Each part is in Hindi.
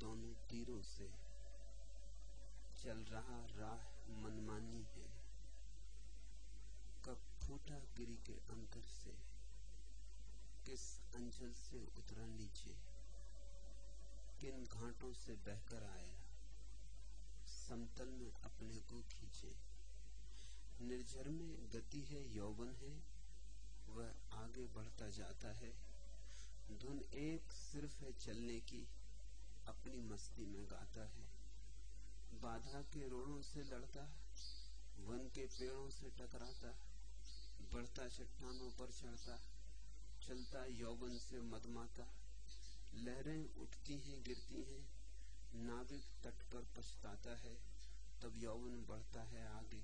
दोनों तीरों से चल रहा राह मनमानी है। कब फूटा गिरी के अंतर से, किस अंचल से उतरा नीचे, किन घाटों से बहकर आया, समतल में अपने को खींचे। निर्जर में गति है, यौवन है, वह आगे बढ़ता जाता है। धुन एक सिर्फ़ है चलने की अपनी मस्ती में गाता है। बाधा के रोड़ों से लड़ता वन के पेड़ों से टकराता बढ़ता चट्टानों पर चढ़ता चलता यौवन से मदमाता लहरें उठती हैं, गिरती हैं, नाविक तट पर पछताता है, तब यौवन बढ़ता है आगे,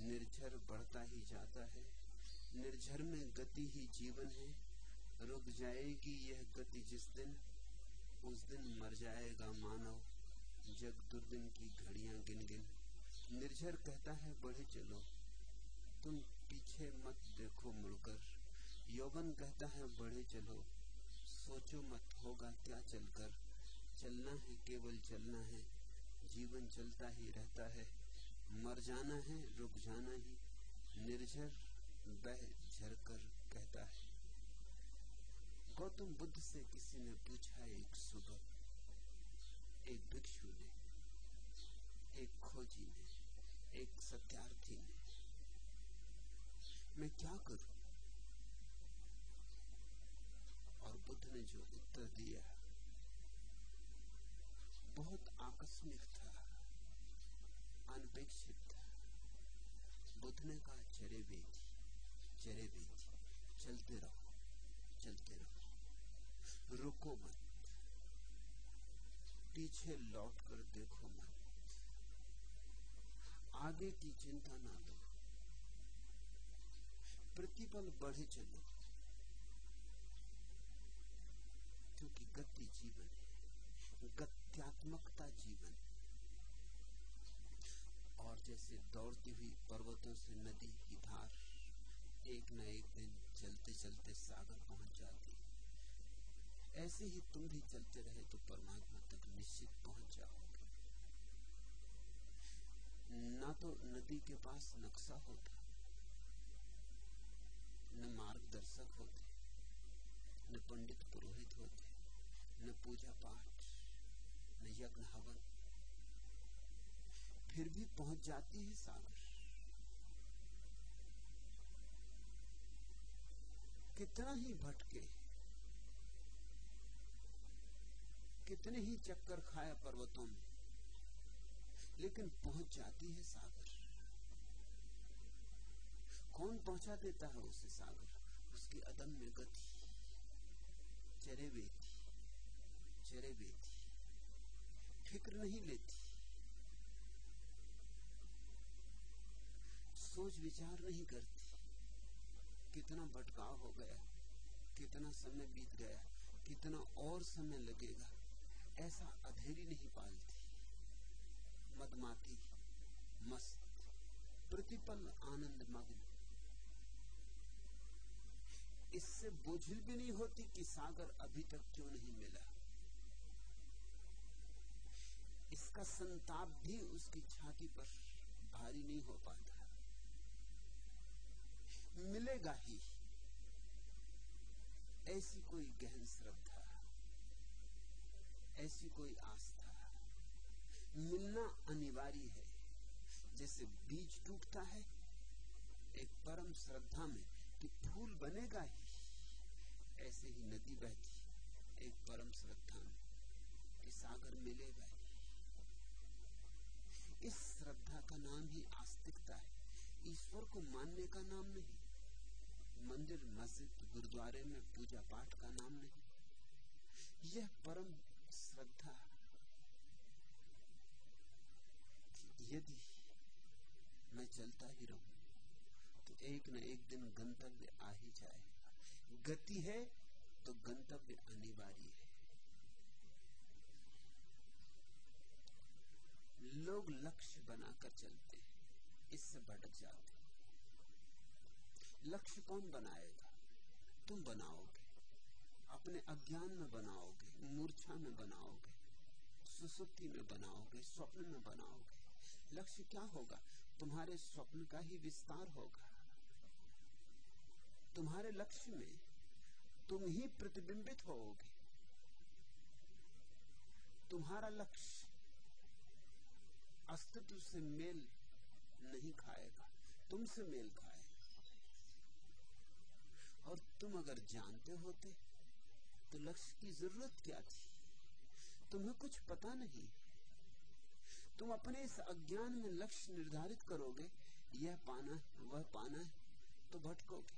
निर्झर बढ़ता ही जाता है। निर्झर में गति ही जीवन है, रुक जाएगी यह गति जिस दिन उस दिन मर जाएगा मानव। जग दुर्दिन की घड़ियाँ गिन गिन। निर्झर कहता है, बढ़े चलो। तुम पीछे मत देखो मुड़कर। यौवन कहता है, बढ़े चलो। सोचो मत, होगा क्या चलकर? चलना है, केवल चलना है। जीवन चलता ही रहता है। मर जाना है, रुक जाना ही। निर्झर बह झरकर कहता है। गौतम बुद्ध से किसी ने पूछा, एक सुबह एक भिक्षु ने, एक खोजी ने, एक सत्यार्थी ने, मैं क्या करूँ? और बुद्ध ने जो उत्तर दिया, बहुत आकस्मिक था, अनपेक्षित था। बुद्ध ने कहा, चरे बेटी चरे बेटी, चलते रहो चलते रहो। रुको मत। पीछे लौट कर देखो मत। आगे की चिंता ना लो प्रतिपल बढ़े चलो। क्योंकि गति जीवन गत्यात्मकता जीवन और जैसे दौड़ती हुई पर्वतों से नदी की धार एक न एक दिन चलते चलते सागर पहुँच जाती ऐसे ही तुम भी चलते रहे तो परमात्मा तक निश्चित पहुँच जाओगे। ना तो नदी के पास नक्शा होता, न मार्गदर्शक होते, न पंडित पुरोहित होते, न पूजा पाठ, न यज्ञ हवन। फिर भी पहुँच जाती है सागर। कितना ही भटके कितने ही चक्कर खाए पर्वतों में, लेकिन पहुँच जाती है सागर। कौन पहुँचा देता है उसे सागर? उसकी अदम्य गति चरे बेती चरे बेती, फ़िक्र नहीं लेती। सोच विचार नहीं करती, कितना भटकाव हो गया, कितना समय बीत गया, कितना और समय लगेगा। ऐसा अधेरी नहीं पालती। मदमाती मस्त प्रतिपल आनंद मग्न इससे बोझिल भी नहीं होती कि सागर अभी तक क्यों नहीं मिला। इसका संताप भी उसकी छाती पर भारी नहीं हो पाता। मिलेगा ही। ऐसी कोई गहन श्रद्धा। ऐसी कोई आस्था मिलना अनिवार्य है। जैसे बीज टूटता है, एक परम श्रद्धा में कि फूल बनेगा ही। ऐसे ही नदी बहती, एक परम श्रद्धा में कि सागर मिलेगा ही। इस श्रद्धा का नाम ही आस्तिकता है। ईश्वर को मानने का नाम नहीं। मंदिर, मस्जिद, गुरुद्वारे में पूजा पाठ का नाम नहीं। यह परम श्रद्धा। यदि मैं चलता ही रहूँ तो एक न एक दिन गंतव्य आ ही जाएगा गति है तो गंतव्य अनिवार्य है। लोग लक्ष्य बनाकर चलते हैं, इससे भटक जाते लक्ष्य कौन बनाएगा? तुम बनाओगे। अपने अज्ञान में बनाओगे, मूर्छा में बनाओगे, सुसुप्ति में बनाओगे, स्वप्न में बनाओगे। लक्ष्य क्या होगा? तुम्हारे स्वप्न का ही विस्तार होगा। तुम्हारे लक्ष्य में तुम ही प्रतिबिंबित होोगे तुम्हारा लक्ष्य अस्तित्व से मेल नहीं खाएगा, तुमसे मेल खाएगा। और तुम अगर जानते होते तो लक्ष्य की ज़रूरत क्या थी? तुम्हें कुछ पता नहीं। तुम अपने इस अज्ञान में लक्ष्य निर्धारित करोगे, यह पाना है, वह पाना है तो भटकोगे।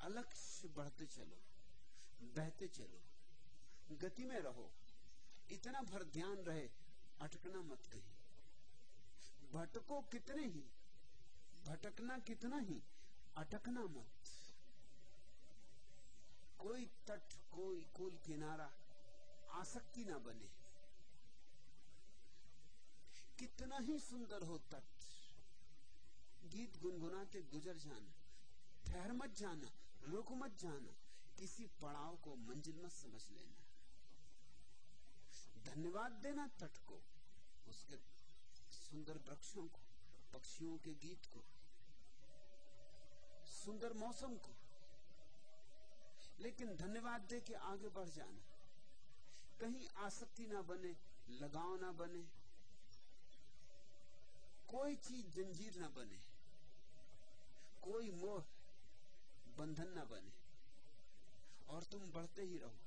अलक्ष्य बढ़ते चलो, बहते चलो, गति में रहो, इतना भर ध्यान रहे, अटकना मत कहीं। भटको कितने ही, भटकना कितना ही, अटकना मत। कोई तट, कोई कुल किनारा आसक्ति ना बने। कितना ही सुंदर हो तट। गीत गुनगुनाते गुजर जाना, ठहर मत जाना, रुक मत जाना, किसी पड़ाव को मंजिल मत समझ लेना। धन्यवाद देना तट को, उसके सुंदर वृक्षों को, पक्षियों के गीत को, सुंदर मौसम को लेकिन धन्यवाद दे के आगे बढ़ जाना। कहीं आसक्ति ना बने, लगाव ना बने, कोई चीज़ जंजीर ना बने, कोई मोह, बंधन ना बने। और तुम बढ़ते ही रहो,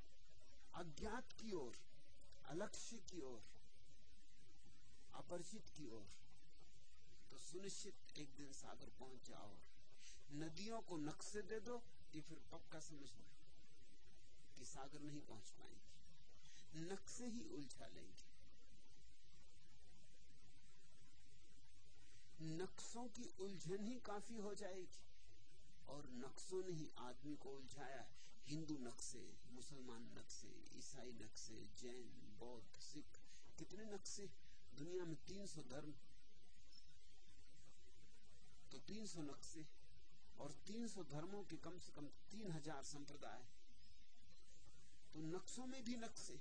अज्ञात की ओर, अलक्ष्य की ओर, अपरिचित की ओर। तो सुनिश्चित एक दिन सागर पहुँच जाओ नदियों को नक्शे दे दो, ये फिर पक्का समझ लो कि सागर नहीं पहुँच पाएँगे। नक्शे ही उलझा लेंगे। नक्शों की उलझन ही काफ़ी हो जाएगी और नक्शों ने ही आदमी को उलझाया। हिंदू नक्शे, मुसलमान नक्शे, ईसाई नक्शे, जैन, बौद्ध, सिख, कितने नक्शे? दुनिया में 300 धर्म। तो 300 नक्शे और 300 धर्मों के कम से कम 3000 संप्रदाय। तो नक्शों में भी नक्शे।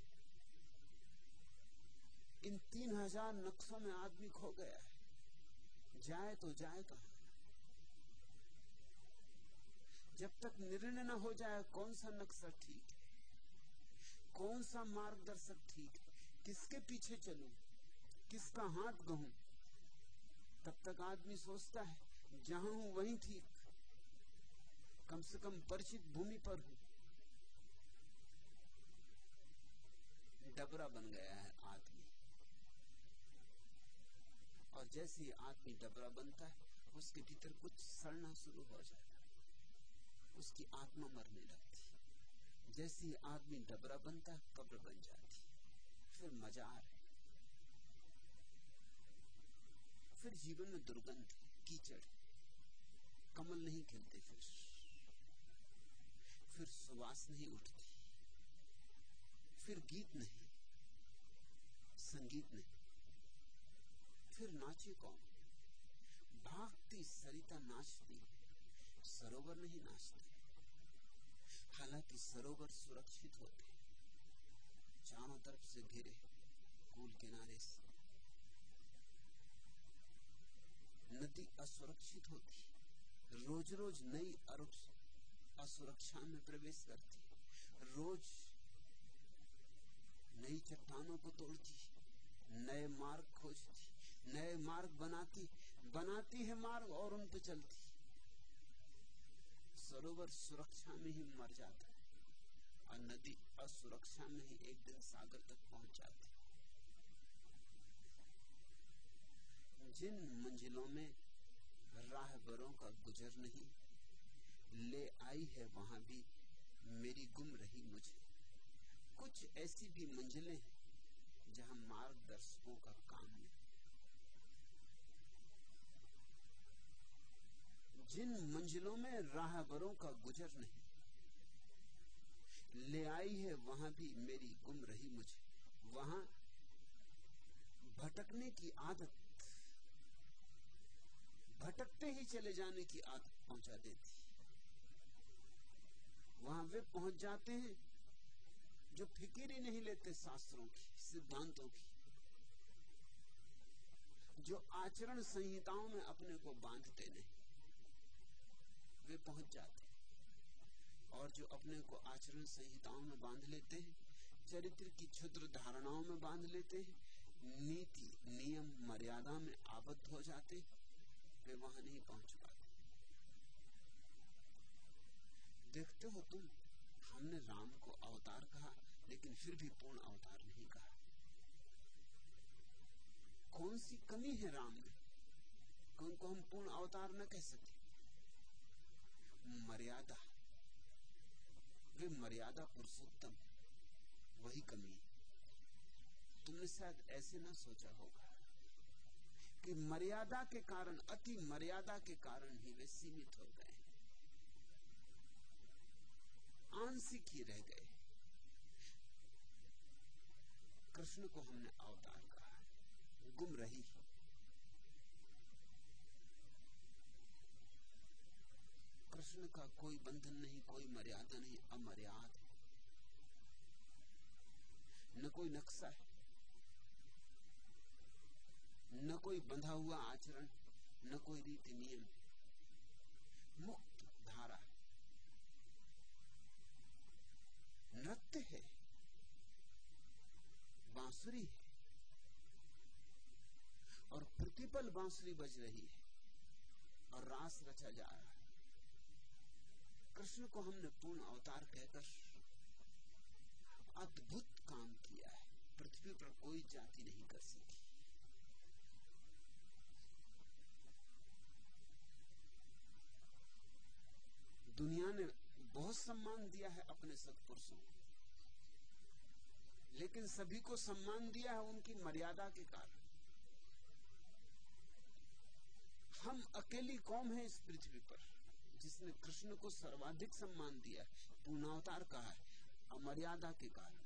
इन तीन हज़ार नक्शों में आदमी खो गया है। जाए तो जाए कहा? जब तक निर्णय न हो जाए, कौन सा नक्शा ठीक है? कौन सा मार्गदर्शक ठीक है? किसके पीछे चलूँ? किसका हाथ गहूं तब तक आदमी सोचता है, जहाँ हूँ वहीं ठीक। कम से कम परिचित भूमि पर हूँ। डबरा बन गया है आदमी। और जैसे ही आदमी डबरा बनता है, उसके भीतर कुछ सड़ना शुरू हो जाता है। उसकी आत्मा मरने लगती है। जैसे ही आदमी डबरा बनता है, कब्र बन जाती फिर मजार फिर जीवन में दुर्गंध, कीचड़, कमल नहीं खिलते फिर। फिर सुवास नहीं उठती। फिर गीत नहीं। संगीत नहीं फिर नाचे कौन? भागती सरिता नाचती, सरोवर नहीं नाचते। हालाँकि सरोवर सुरक्षित होते चारों तरफ़ से घिरे कूल किनारे से। नदी असुरक्षित होती रोज रोज नई असुरक्षा में प्रवेश करती, रोज नई चट्टानों को तोड़ती। नए मार्ग खोजती, नए मार्ग बनाती बनाती है मार्ग और उन पर चलती। सरोवर सुरक्षा में ही मर जाता है और नदी असुरक्षा में ही एक दिन सागर तक पहुँच जाती जिन मंजिलों में राहबरों का गुजर नहीं, ले आई है वहाँ भी मेरी गुम रही मुझे। कुछ ऐसी भी मंजिलें हैं जहाँ मार्गदर्शकों का काम नहीं जिन मंजिलों में राहबरों का गुजर नहीं, ले आई है वहाँ भी मेरी गुम रही मुझे। वहाँ भटकने की आदत, भटकते ही चले जाने की आदत पहुँचा देती। वहाँ वे पहुँच जाते हैं जो फिकिर ही नहीं लेते शास्त्रों की, सिद्धांतों की, जो आचरण संहिताओं में अपने को बांधते नहीं, वे पहुँच जाते और जो अपने को आचरण संहिताओं में बाँध लेते हैं, चरित्र की क्षुद्र धारणाओं में बाँध लेते हैं, नीति, नियम, मर्यादा में आबद्ध हो जाते वे वहाँ नहीं पहुँच पाते। देखते हो तुम, हमने राम को अवतार कहा लेकिन फिर भी पूर्ण अवतार नहीं कहा। कौन सी कमी है राम में? कौन को हम पूर्ण अवतार न कह सके मर्यादा। वे मर्यादा पुरुषोत्तम। वही कमी तुमने शायद ऐसे ना सोचा होगा कि मर्यादा के कारण, अति मर्यादा के कारण ही वे सीमित हो गए आंशिक ही रह गए। कृष्ण को हमने अवतार कहा गुम रही कृष्ण का कोई बंधन नहीं, कोई मर्यादा नहीं, अमर्याद न कोई नक्शा है, न कोई बंधा हुआ आचरण, न कोई रीति नियम, मुक्त धारा। नृत्य है। बांसुरी है। और प्रतिपल बांसुरी बज रही है और रास रचा जा रहा है। कृष्ण को हमने पूर्ण अवतार कहकर अद्भुत काम किया है। पृथ्वी पर कोई जाति नहीं कर सकी। दुनिया ने बहुत सम्मान दिया है अपने सत्पुरुषों को। लेकिन सभी को सम्मान दिया है उनकी मर्यादा के कारण। हम अकेली कौम है इस पृथ्वी पर, जिसने कृष्ण को सर्वाधिक सम्मान दिया पूर्णावतार कहा है, अमर्यादा के कारण।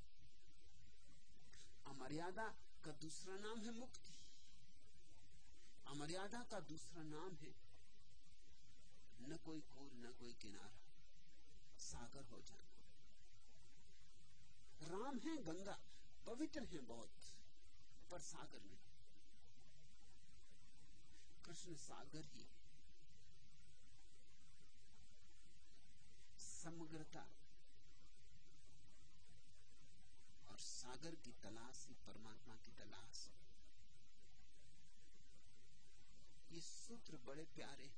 अमर्यादा का दूसरा नाम है मुक्ति। अमर्यादा का दूसरा नाम है न कोई कूर, न कोई किनारा, सागर हो जाना। राम है, गंगा, पवित्र है बहुत, पर सागर नहीं कृष्ण सागर ही। समग्रता और सागर की तलाश ही परमात्मा की तलाश। ये सूत्र बड़े प्यारे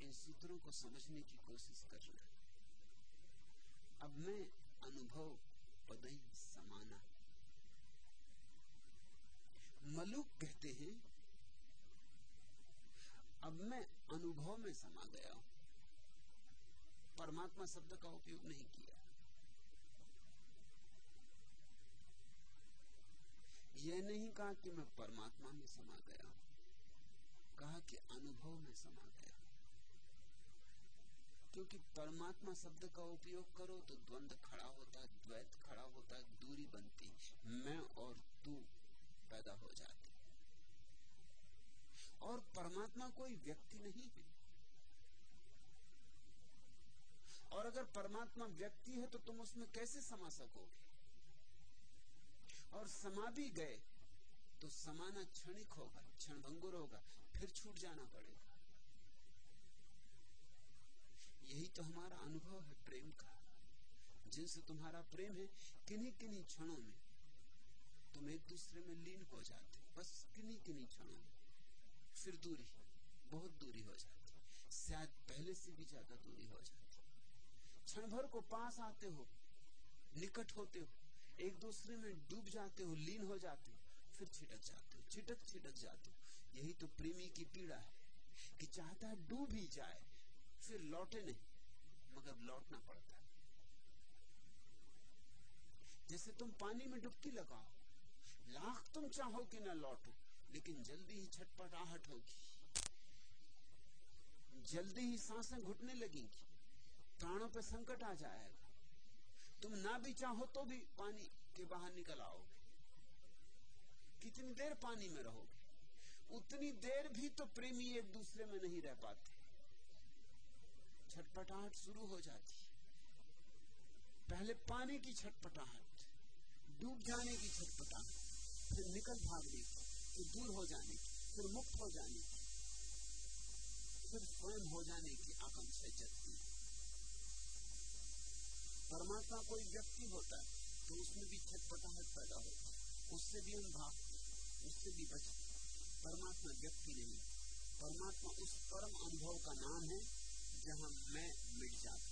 इन सूत्रों को समझने की कोशिश कर करना। अब मैं अनुभव पदई समाना। मलुक कहते हैं, अब मैं अनुभव में समा गया हूँ। परमात्मा शब्द का उपयोग नहीं किया। यह नहीं कहा कि मैं परमात्मा में समा गया हूँ। कहा कि अनुभव में समा गया क्योंकि परमात्मा शब्द का उपयोग करो तो द्वंद खड़ा होता है द्वैत खड़ा होता है दूरी बनती। मैं और तू पैदा हो जाती। और परमात्मा कोई व्यक्ति नहीं है। और अगर परमात्मा व्यक्ति है तो तुम उसमें कैसे समा सकोगे? और समा भी गए तो समाना क्षणिक होगा क्षण भंगुर होगा, फिर छूट जाना पड़ेगा। यही तो हमारा अनुभव है प्रेम का। जिनसे तुम्हारा प्रेम है किन्हीं किन्हीं क्षणों में तुम एक दूसरे में लीन हो जाते बस किन्हीं किन्हीं क्षणों में। फिर दूरी, बहुत दूरी हो जाती शायद पहले से भी ज़्यादा दूरी हो जाती क्षण भर को पास आते हो, निकट होते हो, एक दूसरे में डूब जाते हो, लीन हो जाते हो, फिर छिटक जाते हो छिटक छिटक जाते हो। यही तो प्रेमी की पीड़ा है कि चाहता है डूब ही जाए। फिर लौटे नहीं मगर लौटना पड़ता है। जैसे तुम पानी में डुबकी लगाओ, लाख तुम चाहो कि ना लौटो, लेकिन जल्दी ही छटपटाहट होगी। जल्दी ही साँसें घुटने लगेंगी, प्राणों पर संकट आ जाएगा। तुम ना भी चाहो तो भी पानी के बाहर निकल आओगे। कितनी देर पानी में रहोगे? उतनी देर भी तो प्रेमी एक दूसरे में नहीं रह पाते। छटपटाहट शुरू हो जाती है। पहले पाने की छटपटाहट, डूब जाने की छटपटाहट, फिर निकल भागने की, फिर दूर हो जाने की, फिर मुक्त हो जाने की, फिर स्वयं हो जाने की आकांक्षा जगती परमात्मा कोई व्यक्ति होता है तो उसमें भी छटपटाहट पैदा होती है। उससे भी हम भागते उससे भी बचते परमात्मा व्यक्ति नहीं परमात्मा उस परम अनुभव का नाम है जहाँ मैं मिट जाता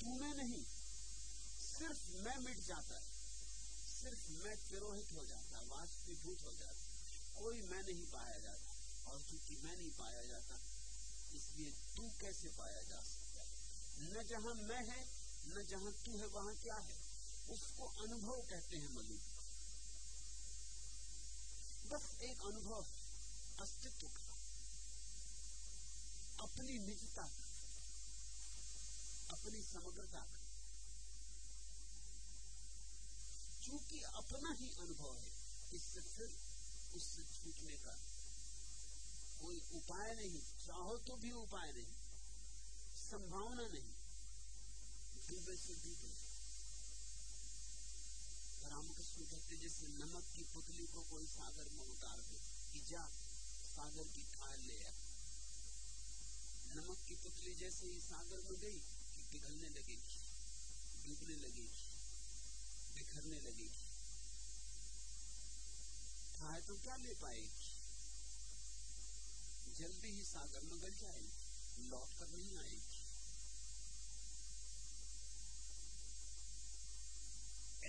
तू मैं नहीं, सिर्फ़ मैं मिट जाता है। सिर्फ़ मैं तिरोहित हो जाता वास्तवीभूत हो जाता कोई मैं नहीं पाया जाता, और चूँकि मैं नहीं पाया जाता, इसलिए तू कैसे पाया जा सकता न जहाँ मैं है, न जहाँ तू है, वहाँ क्या है? उसको अनुभव कहते हैं मनु। बस एक अनुभव, अस्तित्व का। अपनी निजता, अपनी समग्रता। चूँकि अपना ही अनुभव है, इससे फिर उससे छूटने का कोई उपाय नहीं। चाहो तो भी उपाय नहीं, संभावना नहीं। डूबे से डूबे रामकृष्ण कहते जैसे नमक की पुतली को कोई सागर में उतार दे, कि जा, सागर की खाल ले आ। नमक की पुतली जैसे ही सागर में गई कि पिघलने लगेगी, डूबने लगेगी, बिखरने लगेगी। खाए तो क्या ले पाएगी? जल्दी ही सागर में गल जाएगी, लौट कर नहीं आएगी।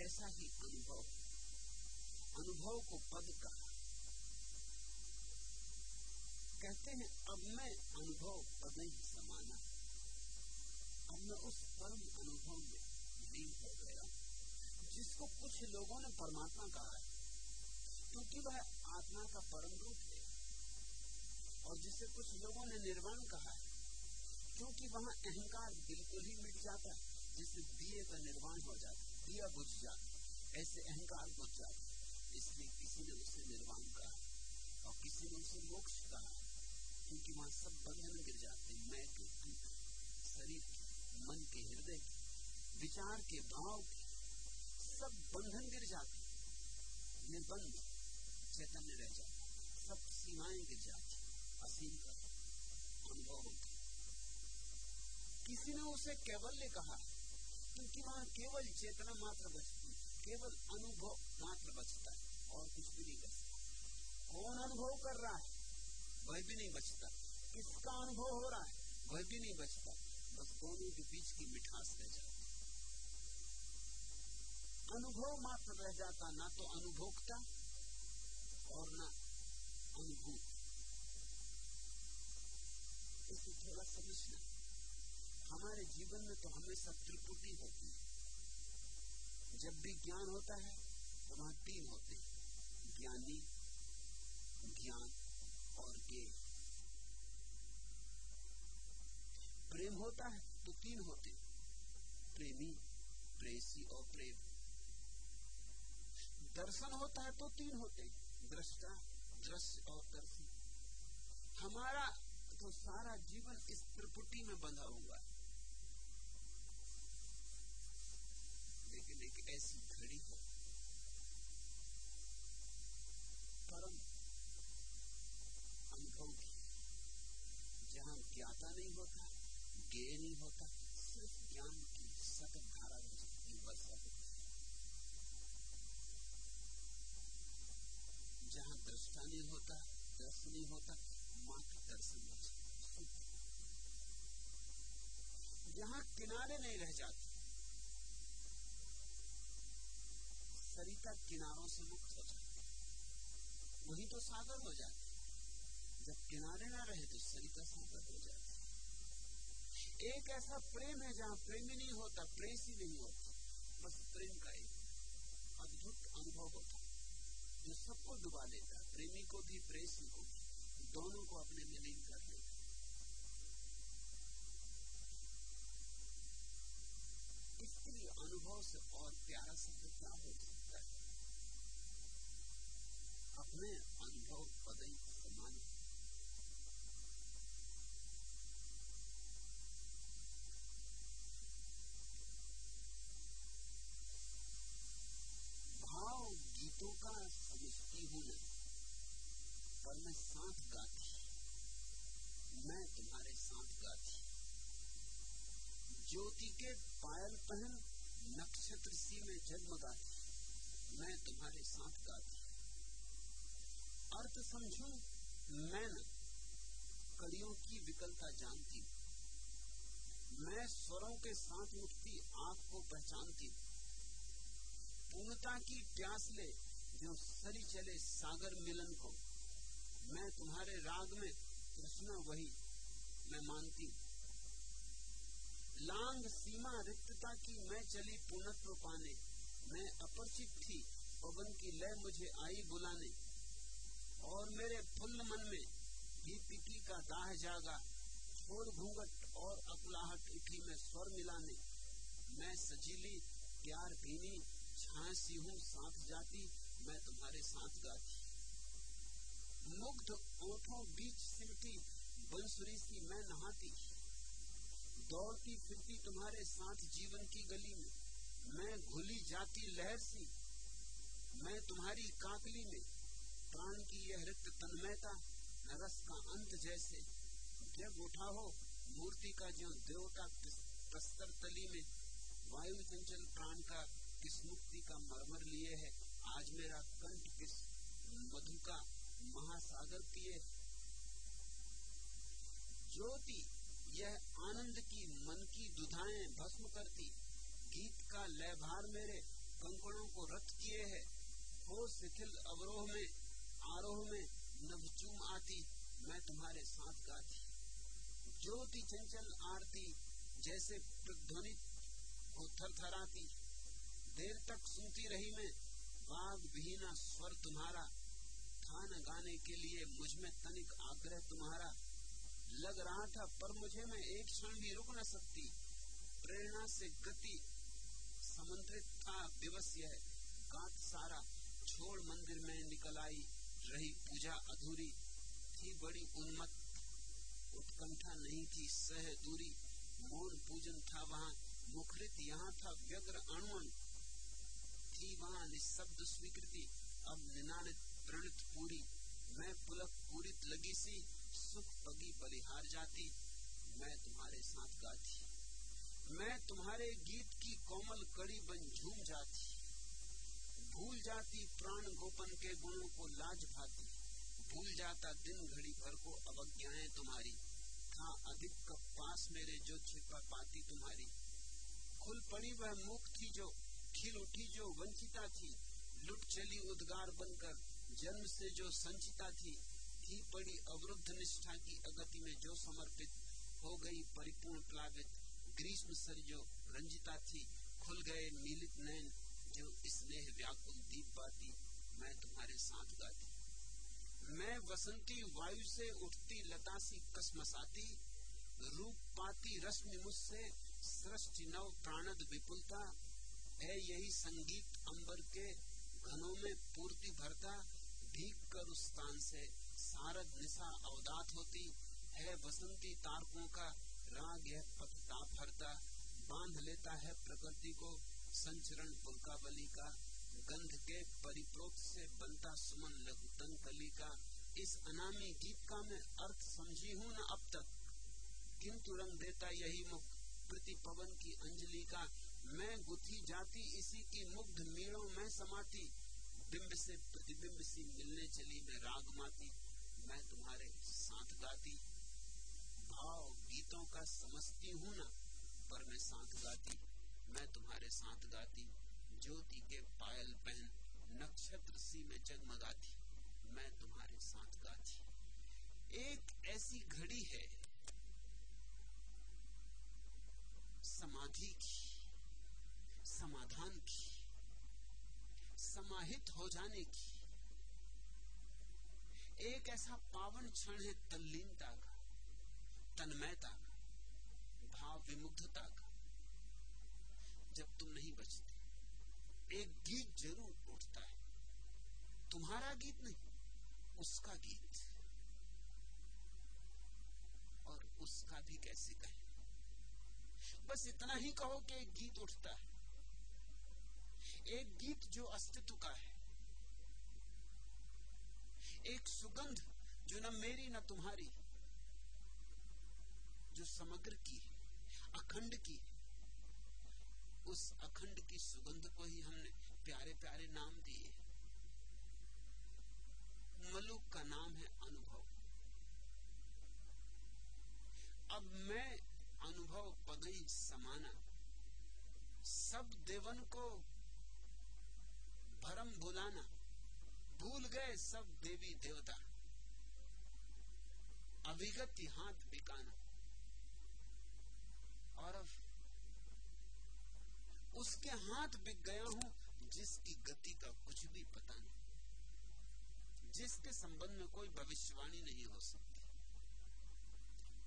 ऐसा ही अनुभव अनुभव को पद का कहते हैं अब मैं अनुभव पद ही समाना अब मैं उस परम अनुभव में लीन हो गया जिसको कुछ लोगों ने परमात्मा कहा है क्योंकि वह आत्मा का परम रूप है और जिसे कुछ लोगों ने निर्वाण कहा है क्योंकि वहाँ अहंकार बिल्कुल ही मिट जाता है जिससे दिए का निर्वाण हो जाता है दिया बुझ जाता ऐसे अहंकार बुझ जाता इसलिए किसी ने उसे निर्वाण कहा और किसी ने उसे मोक्ष कहा क्योंकि वहाँ सब बंधन गिर जाते मैं के शरीर के, मन के, हृदय के, विचार के, भाव के, सब बंधन गिर जाते निर्बंध चैतन्य रह जाता सब सीमाएँ गिर जाती असीम का अनुभव होता किसी ने उसे कैवल्य कहा, क्योंकि वहाँ केवल चेतना मात्र बचती केवल अनुभव मात्र बचता है और कुछ भी नहीं बचता। कौन अनुभव कर रहा है? वह भी नहीं बचता। किसका अनुभव हो रहा है? वह भी नहीं बचता। बस दोनों के बीच की मिठास रह जाती अनुभव मात्र रह जाता ना तो अनुभोक्ता और ना अनुभूत। इसे थोड़ा समझना हमारे जीवन में तो हमेशा त्रिपुटी होती है। जब भी ज्ञान होता है तो वहाँ तीन होते हैं। ज्ञानी ज्ञान ज्ञ प्रेम होता है तो तीन होते प्रेमी, प्रेसी और प्रेम। दर्शन होता है तो तीन होते दृष्टा, दृश्य और दर्शन हमारा तो सारा जीवन इस त्रिपुटी में बंधा हुआ है। लेकिन एक ऐसी घड़ी है। परम की जहाँ ज्ञाता नहीं होता, ज्ञेय नहीं होता, सिर्फ़ ज्ञान की सतत धारा की वर्षा होती जहाँ दृष्टा नहीं होता दर्शन नहीं होता, मात्र दर्शन जहाँ किनारे नहीं रह जाते, सरिता किनारों से मुक्त हो जाती वही तो सागर हो जाती जब किनारे ना रहे तो सरिता सागर हो जाती एक ऐसा प्रेम है जहाँ प्रेमी नहीं होता प्रेसी नहीं होता बस प्रेम का एक अद्भुत अनुभव होता, जो सबको डुबा लेता प्रेमी को भी, प्रेसी को भी, दोनों को अपने में लीन कर लेता इसके अनुभव से और प्यारा शब्द क्या हो सकता है? अपने अनुभव पदई ज्योति के पायल पहन नक्षत्र सी में जगमगाती मैं तुम्हारे साथ गाती अर्थ समझू, मैं न कड़ियों की विकलता जानती मैं स्वरों के साथ मुक्ति आँख को पहचानती पूर्णता की प्यास ले जो सरी चले सागर मिलन को। मैं तुम्हारे राग में कृष्णा वही मैं मानती लांग सीमा रिक्तता की मैं चली पूर्णत्व पाने। मैं अपरिचित थी, पवन की लय मुझे आई बुलाने। और मेरे फुल्ल मन में भी पिकी का दाह जागा छोड़ घूंघट और अकुलाहट उठी में स्वर मिलाने। मैं सजीली, प्यार भीनी, झांसी हूँ, साथ जाती, मैं तुम्हारे साथ गाती। मुग्ध ओठों बीच सिमटी, बंसुरी सी मैं नहाती दौड़ती फिरती तुम्हारे साथ जीवन की गली में। मैं घुली जाती लहर सी। मैं तुम्हारी काकली में। प्राण की यह रिक्त तन्मयता, रस का अंत जैसे। जब उठा हो मूर्ति का जो देवता प्रस्तर तली में, वायु चंचल प्राण का किस मुक्ति का मरमर लिए है? आज मेरा कंठ किस मधु का महासागर पिए ज्योति यह आनंद की मन की दुधाएँ भस्म करती। गीत का लयभार मेरे कंकड़ों को रथ किए है। हो शिथिल अवरोह में, आरोह में नवचूम आती, मैं तुम्हारे साथ गाती। ज्योति चंचल आरती, जैसे प्रध्वनित हो थर थराती देर तक सुनती रही मैं बाघ विहीना स्वर तुम्हारा। था न गाने के लिए मुझमें तनिक आग्रह तुम्हारा। लग रहा था, पर मुझे मैं एक क्षण भी रुक न सकती। प्रेरणा से गति समंत्रित था, दिवस यह। गात सारा छोड़ मंदिर में निकल आई, रही पूजा अधूरी। थी बड़ी उन्मत्त, उत्कंठा नहीं थी, सह दूरी। मौन पूजन था वहाँ, मुखरित यहाँ था, व्यग्र अणुअन। थी वहाँ निशब्द स्वीकृति, अब निनादित प्रणित पूरी। मैं पुलक पूरित लगी सी सुख पगी बलिहार जाती, मैं तुम्हारे साथ गाती। मैं तुम्हारे गीत की कोमल कड़ी बन झूम जाती। भूल जाती प्राण गोपन के गुणों को लाज भाती। भूल जाता दिन घड़ी भर को अवज्ञाएँ तुम्हारी। था अधिक कब पास मेरे जो छिपा पाती तुम्हारी। खुल पड़ी वह मुख थी जो, खिल उठी जो वंचिता थी। लुट चली उद्गार बनकर जन्म से जो संचिता थी। थी पड़ी अवरुद्ध निष्ठा की अगति में जो समर्पित हो गई, परिपूर्ण प्लावित ग्रीष्म सर जो रंजिता थी, खुल गए मिलित नैन जो स्नेह व्याकुल दीप पाती मैं तुम्हारे साथ गाती। मैं वसंती वायु से उठती, लता सी कसमसाती रूप पाती रश्मि मुझसे, सृष्टि नव प्राणद विपुलता, है यही संगीत अंबर के घनों में पूर्ति भरता, भीग कर उस स्थान से सारद निशा अवदात होती, है बसंती तारकों का राग यह पत्ता भरता बाँध लेता है प्रकृति को, संचरण पुलकावली का। गंध के परिप्रोत से बनता सुमन लघुतन कली का। इस अनामी गीत का मैं अर्थ समझी हूँ न अब तक। किंतु रंग देता यही मुख प्रति पवन की अंजलि का। मैं गुथी जाती, इसी की मुग्ध मीड़ों में समाती। बिंब से प्रतिबिंब सी मिलने चली, मैं राग माती। मैं तुम्हारे साथ गाती भाव गीतों का समझती हूँ ना, पर मैं साथ गाती, मैं तुम्हारे साथ गाती, ज्योति के पायल पहन नक्षत्र सी में जगमगाती, मैं तुम्हारे साथ गाती। एक ऐसी घड़ी है, समाधि की, समाधान की, समाहित हो जाने की एक ऐसा पावन क्षण है तल्लीनता का, तन्मयता का भाव विमुग्धता का, जब तुम नहीं बचते। एक गीत ज़रूर उठता है। तुम्हारा गीत नहीं, उसका गीत। और उसका भी कैसे कहें? बस इतना ही कहो कि एक गीत उठता है। एक गीत जो अस्तित्व का है एक सुगंध जो न मेरी, न तुम्हारी, जो समग्र की, अखंड की, उस अखंड की सुगंध को ही हमने प्यारे प्यारे नाम दिए। मलुक का नाम है अनुभव। अब मैं अनुभव पगई समाना। सब देवन को भरम भुलाना भूल गए सब देवी देवता। अभिगति हाथ बिकाना। और अब उसके हाथ बिक गया हूँ, जिसकी गति का कुछ भी पता नहीं। जिसके संबंध में कोई भविष्यवाणी नहीं हो सकती।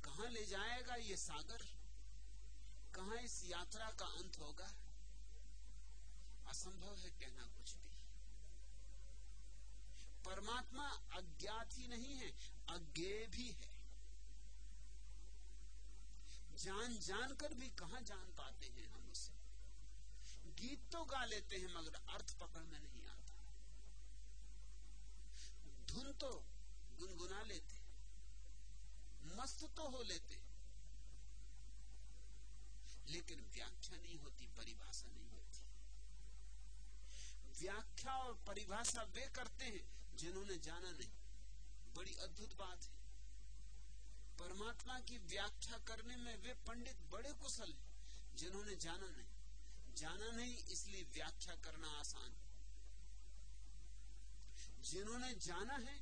कहा ले जाएगा ये सागर? कहा इस यात्रा का अंत होगा? असंभव है कहना कुछ भी। परमात्मा अज्ञात ही नहीं है, अज्ञे भी है। जान जान कर भी कहा जान पाते हैं हम उसे? गीत तो गा लेते हैं, मगर अर्थ पकड़ में नहीं आता। धुन तो गुनगुना लेते मस्त तो हो लेते लेकिन व्याख्या नहीं होती, परिभाषा नहीं होती। व्याख्या और परिभाषा वे करते हैं जिन्होंने जाना नहीं। बड़ी अद्भुत बात है। परमात्मा की व्याख्या करने में वे पंडित बड़े कुशल हैं, जिन्होंने जाना नहीं। जाना नहीं इसलिए व्याख्या करना आसान जिन्होंने जाना है,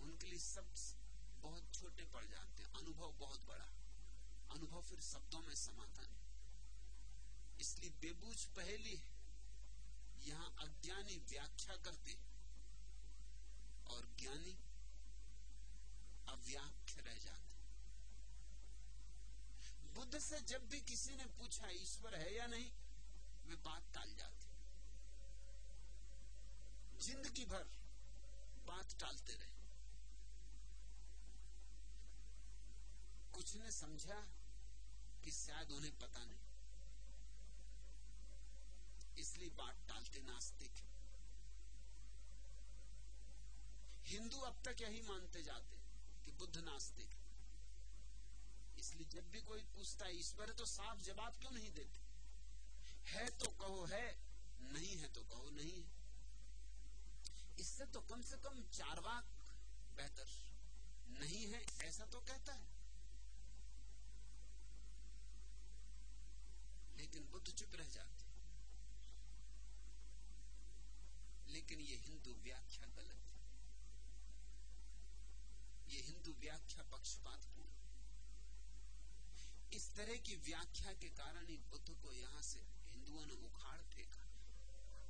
उनके लिए सब बहुत छोटे पड़ जाते हैं। अनुभव बहुत बड़ा। अनुभव फिर शब्दों में समाता नहीं इसलिए बेबूझ पहली है। यहाँ अज्ञानी व्याख्या करते और ज्ञानी अव्याख्य रह जाते बुद्ध से जब भी किसी ने पूछा, ईश्वर है या नहीं? वे बात टाल जाते ज़िंदगी भर बात टालते रहे। कुछ ने समझा कि शायद उन्हें पता नहीं। इसलिए बात टालते नास्तिक हिंदू अब तक यही मानते जाते कि बुद्ध नास्तिक इसलिए जब भी कोई पूछता है, ईश्वर है तो साफ़ जवाब क्यों नहीं देते? है तो कहो है, नहीं है तो कहो नहीं है। इससे तो कम से कम चार वाक बेहतर। नहीं है, ऐसा तो कहता है। लेकिन बुद्ध चुप रह जाते लेकिन ये हिंदू व्याख्या गलत ये हिंदू व्याख्या पक्षपातपूर्ण इस तरह की व्याख्या के कारण ही बुद्ध को यहाँ से हिंदुओं ने उखाड़ फेंका।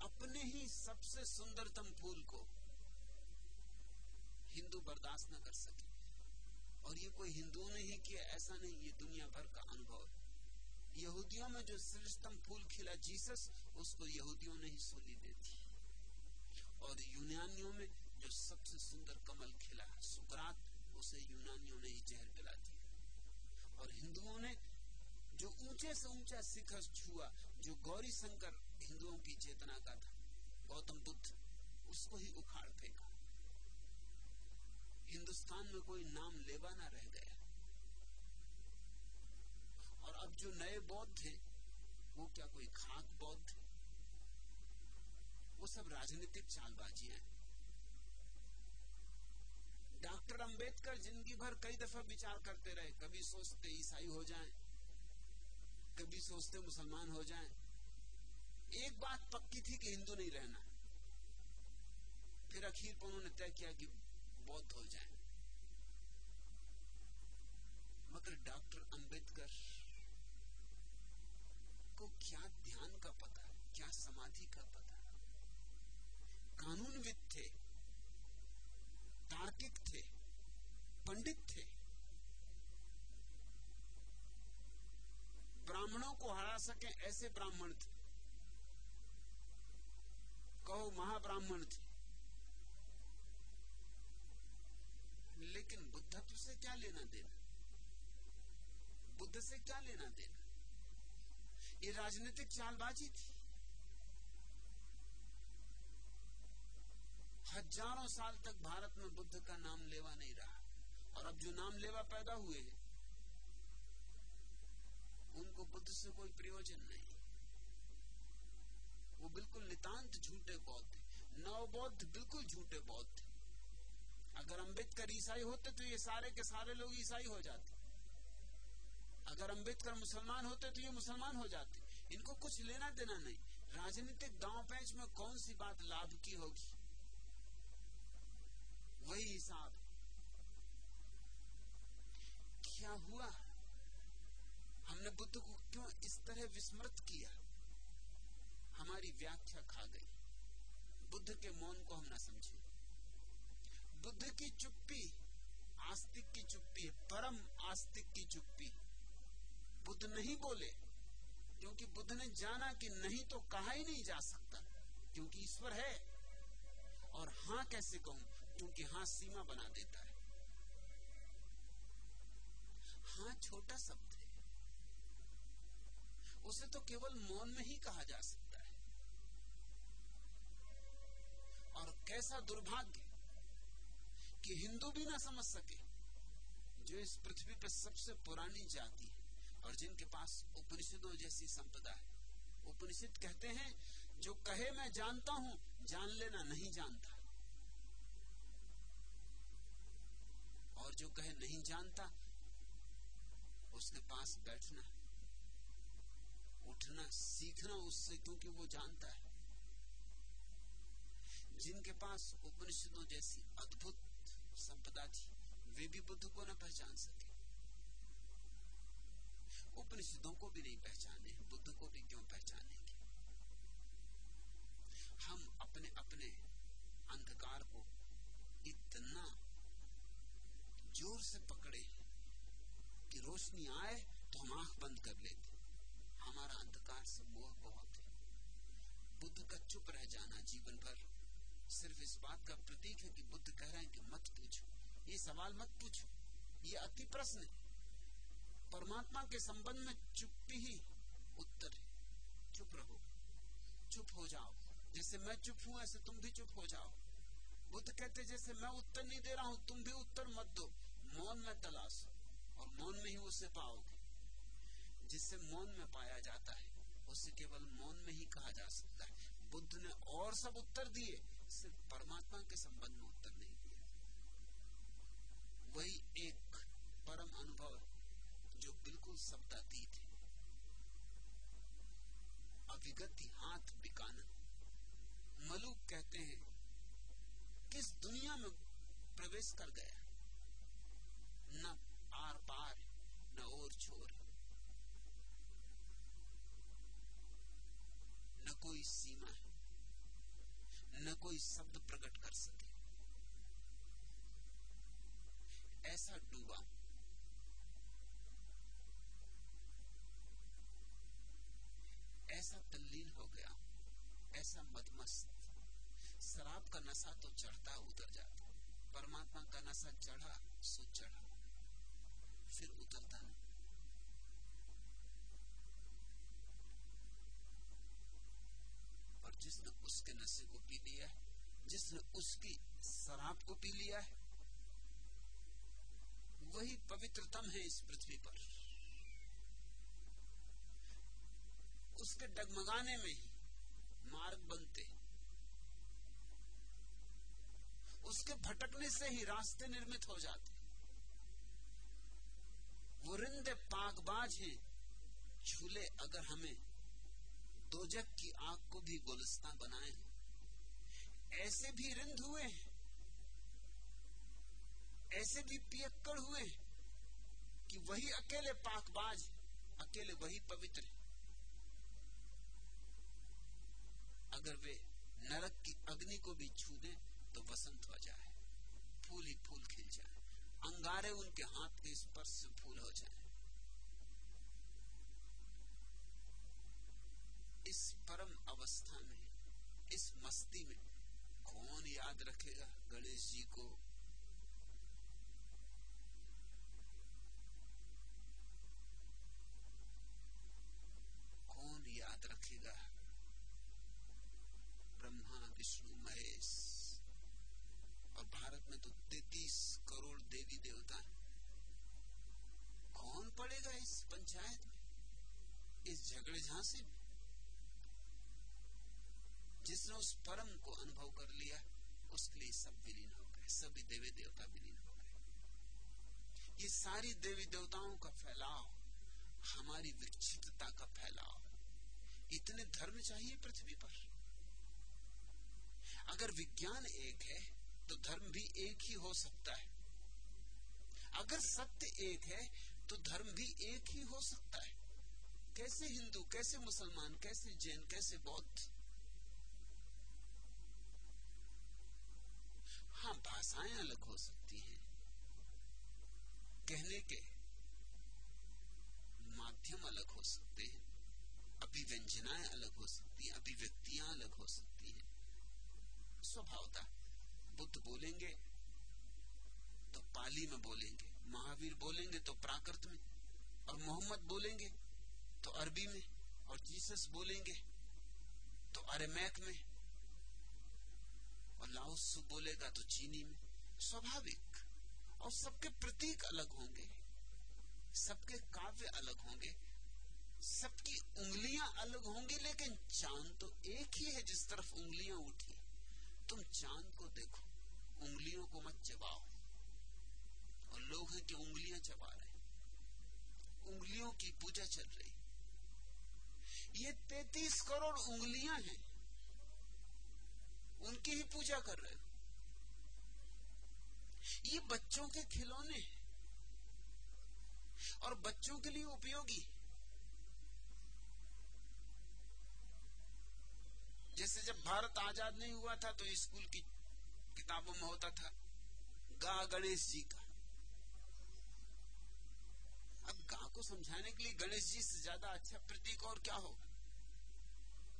अपने ही सबसे सुंदरतम फूल को हिंदू बर्दाश्त न कर सके। और ये कोई हिंदुओं ने ही किया, ऐसा नहीं, ये दुनिया भर का अनुभव है। यहूदियों में जो श्रेष्ठतम फूल खिला जीसस, उसको यहूदियों ने ही सूली दे दी। और यूनानियों में जो सबसे सुंदर कमल उसे यूनानियों ने ही जहर पिला दिया। और हिंदुओं ने जो ऊँचे से ऊँचा शिखर छुआ, जो गौरी शंकर हिंदुओं की चेतना का था, गौतम बुद्ध, उसको ही उखाड़ फेंका। हिंदुस्तान में कोई नाम लेवा ना रह गया। और अब जो नए बौद्ध थे, वो क्या कोई खाक बौद्ध? वो सब राजनीतिक चालबाजियाँ हैं। डॉक्टर अंबेडकर ज़िंदगी भर कई दफ़ा विचार करते रहे कभी सोचते ईसाई हो जाएँ, कभी सोचते मुसलमान हो जाएँ। एक बात पक्की थी कि हिंदू नहीं रहना। फिर अखीर पर उन्होंने तय किया कि बौद्ध हो जाए। मगर डॉक्टर अंबेडकर को क्या ध्यान का पता क्या समाधि का पता? कानूनविद थे। तार्किक थे, पंडित थे। ब्राह्मणों को हरा सके ऐसे ब्राह्मण थे। कहो, महाब्राह्मण थे। लेकिन बुद्धत्व से क्या लेना देना? बुद्ध से क्या लेना देना? ये राजनीतिक चालबाजी थी। हज़ारों साल तक भारत में बुद्ध का नाम लेवा नहीं रहा। और अब जो नाम लेवा पैदा हुए, उनको बुद्ध से कोई प्रयोजन नहीं। वो बिल्कुल नितांत झूठे बौद्ध नव बौद्ध बिल्कुल झूठे बौद्ध अगर अंबेडकर ईसाई होते तो ये सारे के सारे लोग ईसाई हो जाते। अगर अंबेडकर मुसलमान होते तो ये मुसलमान हो जाते। इनको कुछ लेना देना नहीं। राजनीतिक गाँव पैंच में कौन सी बात लाभ की होगी? वही हिसाब क्या हुआ? हमने बुद्ध को क्यों इस तरह विस्मृत किया? हमारी व्याख्या खा गई। बुद्ध के मौन को हम ना समझे। बुद्ध की चुप्पी आस्तिक की चुप्पी परम आस्तिक की चुप्पी। बुद्ध नहीं बोले, क्योंकि बुद्ध ने जाना कि नहीं तो कहा ही नहीं जा सकता, क्योंकि ईश्वर है। और हाँ कैसे कहूँ क्योंकि हाथ सीमा बना देता है। हाँ छोटा शब्द है। उसे तो केवल मौन में ही कहा जा सकता है। और कैसा दुर्भाग्य कि हिंदू भी ना समझ सके जो इस पृथ्वी पर सबसे पुरानी जाति है और जिनके पास उपनिषदों जैसी संपदा है। उपनिषद कहते हैं, जो कहे मैं जानता हूँ, जान लेना नहीं जानता। और जो कहे नहीं जानता, उसके पास बैठना, उठना, सीखना उससे क्योंकि वो जानता है। जिनके पास उपनिषदों जैसी अद्भुत संपदा थी, वे भी बुद्ध को न पहचान सके। उपनिषदों को भी नहीं पहचाने, बुद्ध को भी क्यों पहचानेंगे? हम अपने अपने अंधकार को इतना ज़ोर से पकड़े कि रोशनी आए तो हम आँख बंद कर लेते। हमारा अंधकार से मोह बहुत है। बुद्ध का चुप रह जाना जीवन भर। सिर्फ़ इस बात का प्रतीक है कि बुद्ध कह रहे हैं कि मत पूछो। ये सवाल मत पूछो। ये अति प्रश्न है। परमात्मा के संबंध में चुप्पी ही उत्तर है। चुप रहो। चुप हो जाओ। जैसे मैं चुप हूँ, ऐसे तुम भी चुप हो जाओ। बुद्ध कहते जैसे मैं उत्तर नहीं दे रहा हूँ, तुम भी उत्तर मत दो। मौन में तलाश। और मौन में ही उसे पाओगे। जिससे मौन में पाया जाता है, उसे केवल मौन में ही कहा जा सकता है। बुद्ध ने और सब उत्तर दिए, सिर्फ़ परमात्मा के संबंध में उत्तर नहीं दिया। वही एक परम अनुभव जो बिल्कुल शब्दातीत है। अभिगति हाथ बिकाना। मलूक कहते हैं, किस दुनिया में प्रवेश कर गया? डूबा ऐसा तल्लीन हो गया, ऐसा मदमस्त शराब का नशा तो चढ़ता उतर जाता परमात्मा का नशा चढ़ा, सो चढ़ा, फिर उतरता नहीं। और जिसने उसके नशे को पी लिया है, जिसने उसकी शराब को पी लिया है वही पवित्रतम है इस पृथ्वी पर। उसके डगमगाने में ही मार्ग बनते। उसके भटकने से ही रास्ते निर्मित हो जाते। वो रिंदे पाकबाज हैं, झूले अगर हमें दोजक की आग को भी गुलस्ता बनाए। ऐसे भी रिंद हुए हैं। ऐसे भी पियक्कड़ हुए कि वही अकेले पाकबाज, अकेले वही पवित्र। अगर वे नरक की अग्नि को भी छू दें तो वसंत हो जाए, फूल ही फूल खिल जाए, अंगारे उनके हाथ के स्पर्श से फूल हो जाए। इस परम अवस्था में, इस मस्ती में कौन याद रखेगा गणेश जी को? हमारी विक्षिप्तता का फैलाव। इतने धर्म चाहिए पृथ्वी पर। अगर विज्ञान एक है तो धर्म भी एक ही हो सकता है। अगर सत्य एक है तो धर्म भी एक ही हो सकता है। कैसे हिंदू, कैसे मुसलमान, कैसे जैन, कैसे बौद्ध? हाँ भाषाएँ अलग हो सकती हैं। कहने के माध्यम अलग हो सकते हैं। अभिव्यंजनाएँ अलग हो सकती हैं अभिव्यक्तियाँ अलग हो सकती हैं। स्वभावता बुद्ध बोलेंगे तो पाली में बोलेंगे, महावीर बोलेंगे तो प्राकृत में, और मोहम्मद बोलेंगे तो अरबी में, और जीसस बोलेंगे तो अरेमैक में, और लाओसु बोलेगा तो चीनी में। स्वाभाविक, और सबके प्रतीक अलग होंगे। सबके काव्य अलग होंगे, सबकी उंगलियाँ अलग होंगी, लेकिन चाँद तो एक ही है जिस तरफ़ उंगलियाँ उठी। तुम चाँद को देखो, उंगलियों को मत चबाओ। और लोग हैं कि उंगलियाँ चबा रहे उंगलियों की पूजा चल रही ये तैतीस करोड़ उंगलियाँ हैं। उनकी ही पूजा कर रहे हो। ये बच्चों के खिलौने और बच्चों के लिए उपयोगी। जैसे जब भारत आज़ाद नहीं हुआ था तो स्कूल की किताबों में होता था, गा गणेश जी का। अब गा को समझाने के लिए गणेश जी से ज़्यादा अच्छा प्रतीक और क्या होगा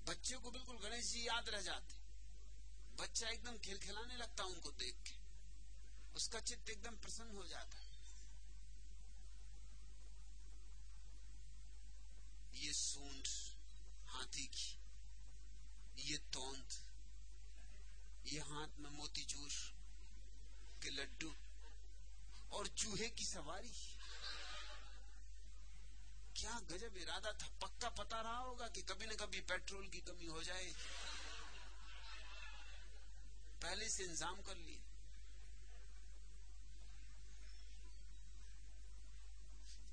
बच्चे को बिल्कुल गणेश जी याद रह जाते। बच्चा एकदम खिलखिलाने लगता उनको देख के। उसका चित्त एकदम प्रसन्न हो जाता। ये सूंड हाथी की, ये तोंद, ये हाथ में मोतीचूर के लड्डू और चूहे की सवारी। क्या गजब इरादा था। पक्का पता रहा होगा कि कभी न कभी पेट्रोल की कमी हो जाए पहले से इंतज़ाम कर लिए।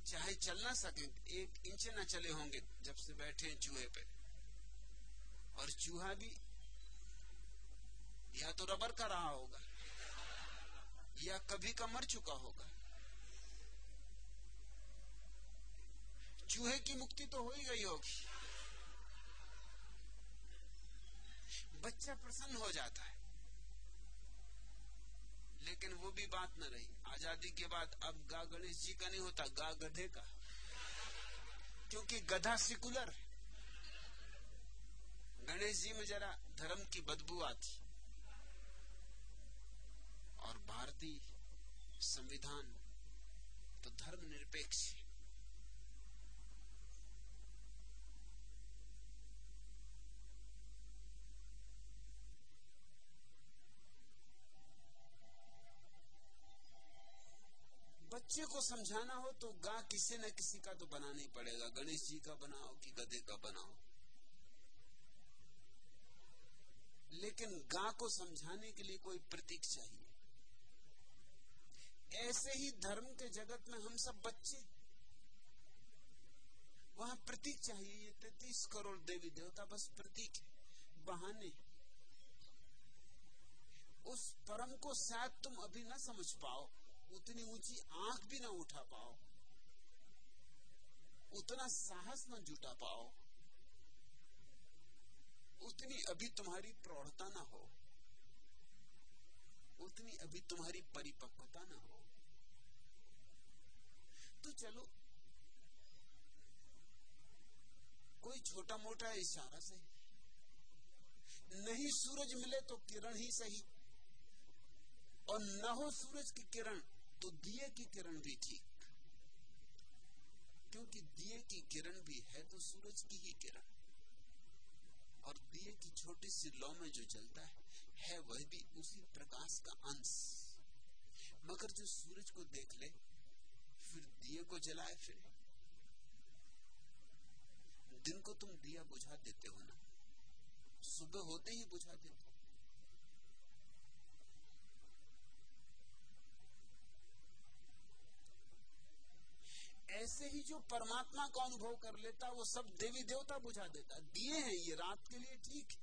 चाहे चल ना सके, एक इंच ना चले होंगे, जब से बैठे चूहे पे। और चूहा भी, या तो रबर का रहा होगा, या कभी का मर चुका होगा। चूहे की मुक्ति तो हो ही गई होगी। बच्चा प्रसन्न हो जाता है। लेकिन वो भी बात न रही। आज़ादी के बाद अब गा गणेश जी का नहीं होता, गा गधे का। क्योंकि गधा सिकुलर गणेश जी में जरा धर्म की बदबू आती। और भारतीय संविधान तो धर्म निरपेक्ष है। बच्चे को समझाना हो तो गा किसी न किसी का तो बनाना ही पड़ेगा। गणेश जी का बनाओ कि गधे का बनाओ। लेकिन गा को समझाने के लिए कोई प्रतीक चाहिए। ऐसे ही धर्म के जगत में हम सब बच्चे। वहाँ प्रतीक चाहिए, ये तैतीस करोड़ देवी देवता बस प्रतीक है, बहाने। उस परम को शायद तुम अभी ना समझ पाओ। उतनी ऊँची आँख भी ना उठा पाओ। उतना साहस ना जुटा पाओ। उतनी अभी तुम्हारी प्रौढ़ता ना हो। उतनी अभी तुम्हारी परिपक्वता ना हो। तो चलो, कोई छोटा मोटा इशारा सही नहीं सूरज मिले तो किरण ही सही, और न हो सूरज की किरण तो दिए की किरण भी ठीक। क्योंकि दिए की किरण भी है तो सूरज की ही किरण। और दिए की छोटी सी लौ में जो जलता है है वह भी उसी प्रकाश का अंश। मगर जो सूरज को देख ले, फिर दिए को जलाए फिर। दिन को तुम दिया बुझा देते हो ना? सुबह होते ही बुझा देते ऐसे ही जो परमात्मा का अनुभव कर लेता, वो सब देवी देवता बुझा देता। दिए हैं ये, रात के लिए ठीक। है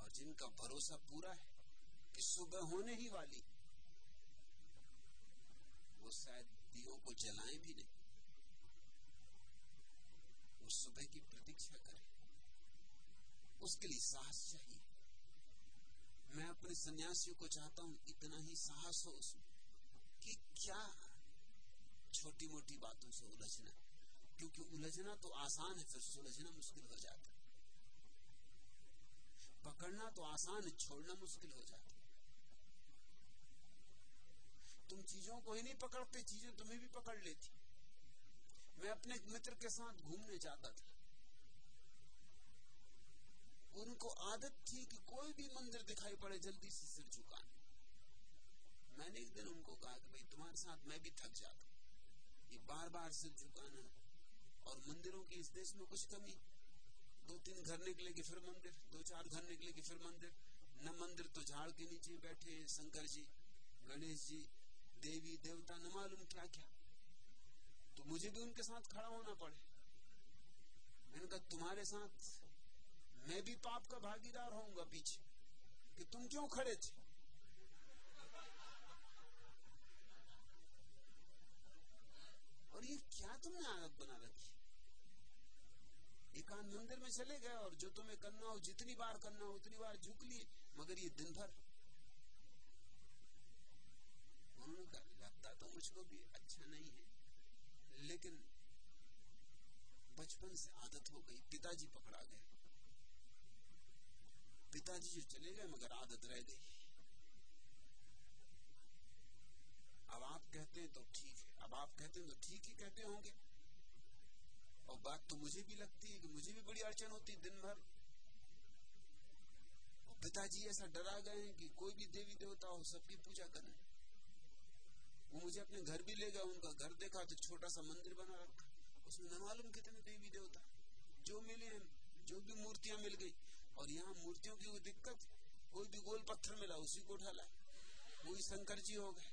और जिनका भरोसा पूरा है कि सुबह होने ही वाली, वो शायद दियो को जलाए भी नहीं। वो सुबह की प्रतीक्षा करें। उसके लिए साहस चाहिए। मैं अपने सन्यासियों को चाहता हूँ इतना ही साहस हो उसमें कि क्या छोटी मोटी बातों से उलझना क्योंकि उलझना तो आसान है, फिर सुलझना मुश्किल हो जाता पकड़ना तो आसान है, छोड़ना मुश्किल हो जाता तुम चीज़ों को ही नहीं पकड़ते, चीज़ें तुम्हें भी पकड़ लेती। मैं अपने मित्र के साथ घूमने जाता था। उनको आदत थी कि कोई भी मंदिर दिखाई पड़े, जल्दी से सिर झुकाने मैंने एक दिन उनको कहा कि भाई, तुम्हारे साथ मैं भी थक जाता ये बार बार सिर झुकाना और मंदिरों की इस देश में कुछ कमी। दो तीन घर निकले कि फिर मंदिर दो चार घर निकले कि फिर मंदिर। न मंदिर तो झाड़ के नीचे बैठे शंकर जी, गणेश जी, देवी, देवता, न मालूम क्या क्या तो मुझे भी उनके साथ खड़ा होना पड़े। मैंने कहा, तुम्हारे साथ मैं भी पाप का भागीदार होऊँगा पीछे, कि तुम क्यों खड़े थे? और ये क्या तुमने आदत बना रखी? एकांत मंदिर में चले गए और जो तुम्हें करना हो, जितनी बार करना हो, उतनी बार झुक लिए, मगर ये दिन भर। उन्होंने कहा, लगता तो मुझको भी अच्छा नहीं है, लेकिन बचपन से आदत हो गई, पिताजी पकड़ा गए। पिताजी जो चले गए, मगर आदत रह गई। अब आप कहते हैं तो ठीक है। अब आप कहते हैं तो ठीक ही कहते होंगे। और बात तो मुझे भी लगती है कि मुझे भी बड़ी अड़चन होती है दिन भर। पिताजी ऐसा डरा गए हैं कि कोई भी देवी देवता हो, सबकी पूजा करें। वो मुझे अपने घर भी ले गए, उनका घर देखा तो छोटा सा मंदिर बना रखा। उसमें न मालूम कितने देवी देवता। जो मिले जो भी मूर्तियाँ मिल गई और यहाँ मूर्तियों की कोई दिक्कत कोई भी गोल पत्थर मिला, उसी को ढाला। वही शंकर जी हो गए।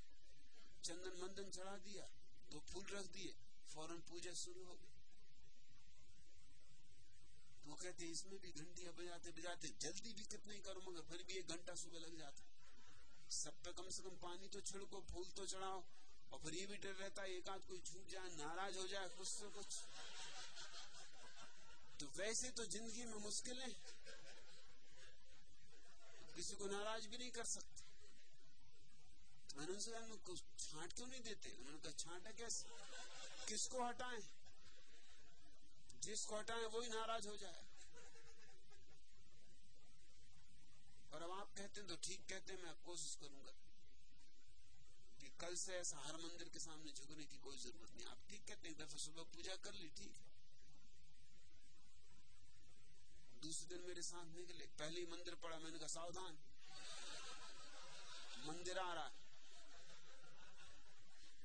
चंदन मंदन चढ़ा दिया, दो फूल रख दिए, फ़ौरन पूजा शुरू हो गई। तो वो कहते, इसमें भी घंटियाँ बजाते बजाते, जल्दी भी कितने करो, मगर फिर भी एक घंटा सुबह लग जाता सब पे कम से कम पानी तो छिड़को, फूल तो चढ़ाओ, और फिर ये भी डर रहता है, एक आध कोई छूट जाए, नाराज़ हो जाए, कुछ से कुछ। तो वैसे तो ज़िंदगी में मुश्किल है किसी को नाराज़ भी नहीं कर सकते। मैंने उनसे कहा छांट क्यों नहीं देते? उन्होंने कहा, छांटा कैसे? किसको हटाएँ? जिसको हटाएँ वही नाराज़ हो जाए। और अब आप कहते हैं तो ठीक कहते हैं, मैं कोशिश करूँगा कि कल से ऐसा हर मंदिर के सामने झुकने की कोई ज़रूरत नहीं। आप ठीक कहते हैं दफ़ा सुबह पूजा कर ली, ठीक। दूसरे दिन मेरे साथ निकले। पहले ही मंदिर पड़ा, मैंने कहा, सावधान। मंदिर आ रहा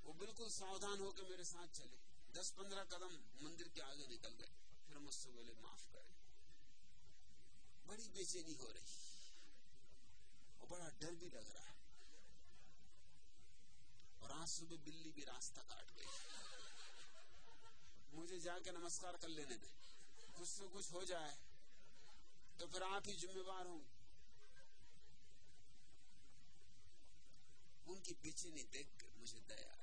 वो बिल्कुल सावधान होकर मेरे साथ चले। दस पंद्रह कदम मंदिर के आगे निकल गए। फिर मुझसे बोले, माफ़ करें। बड़ी बेचैनी हो रही। और बड़ा डर भी लग रहा है। और आज सुबह बिल्ली भी रास्ता काट गई। मुझे जाके नमस्कार कर लेने दे। कुछ से कुछ हो जाए। तो फिर आप ही जिम्मेवार होंगे। उनकी बेचैनी देख कर मुझे दया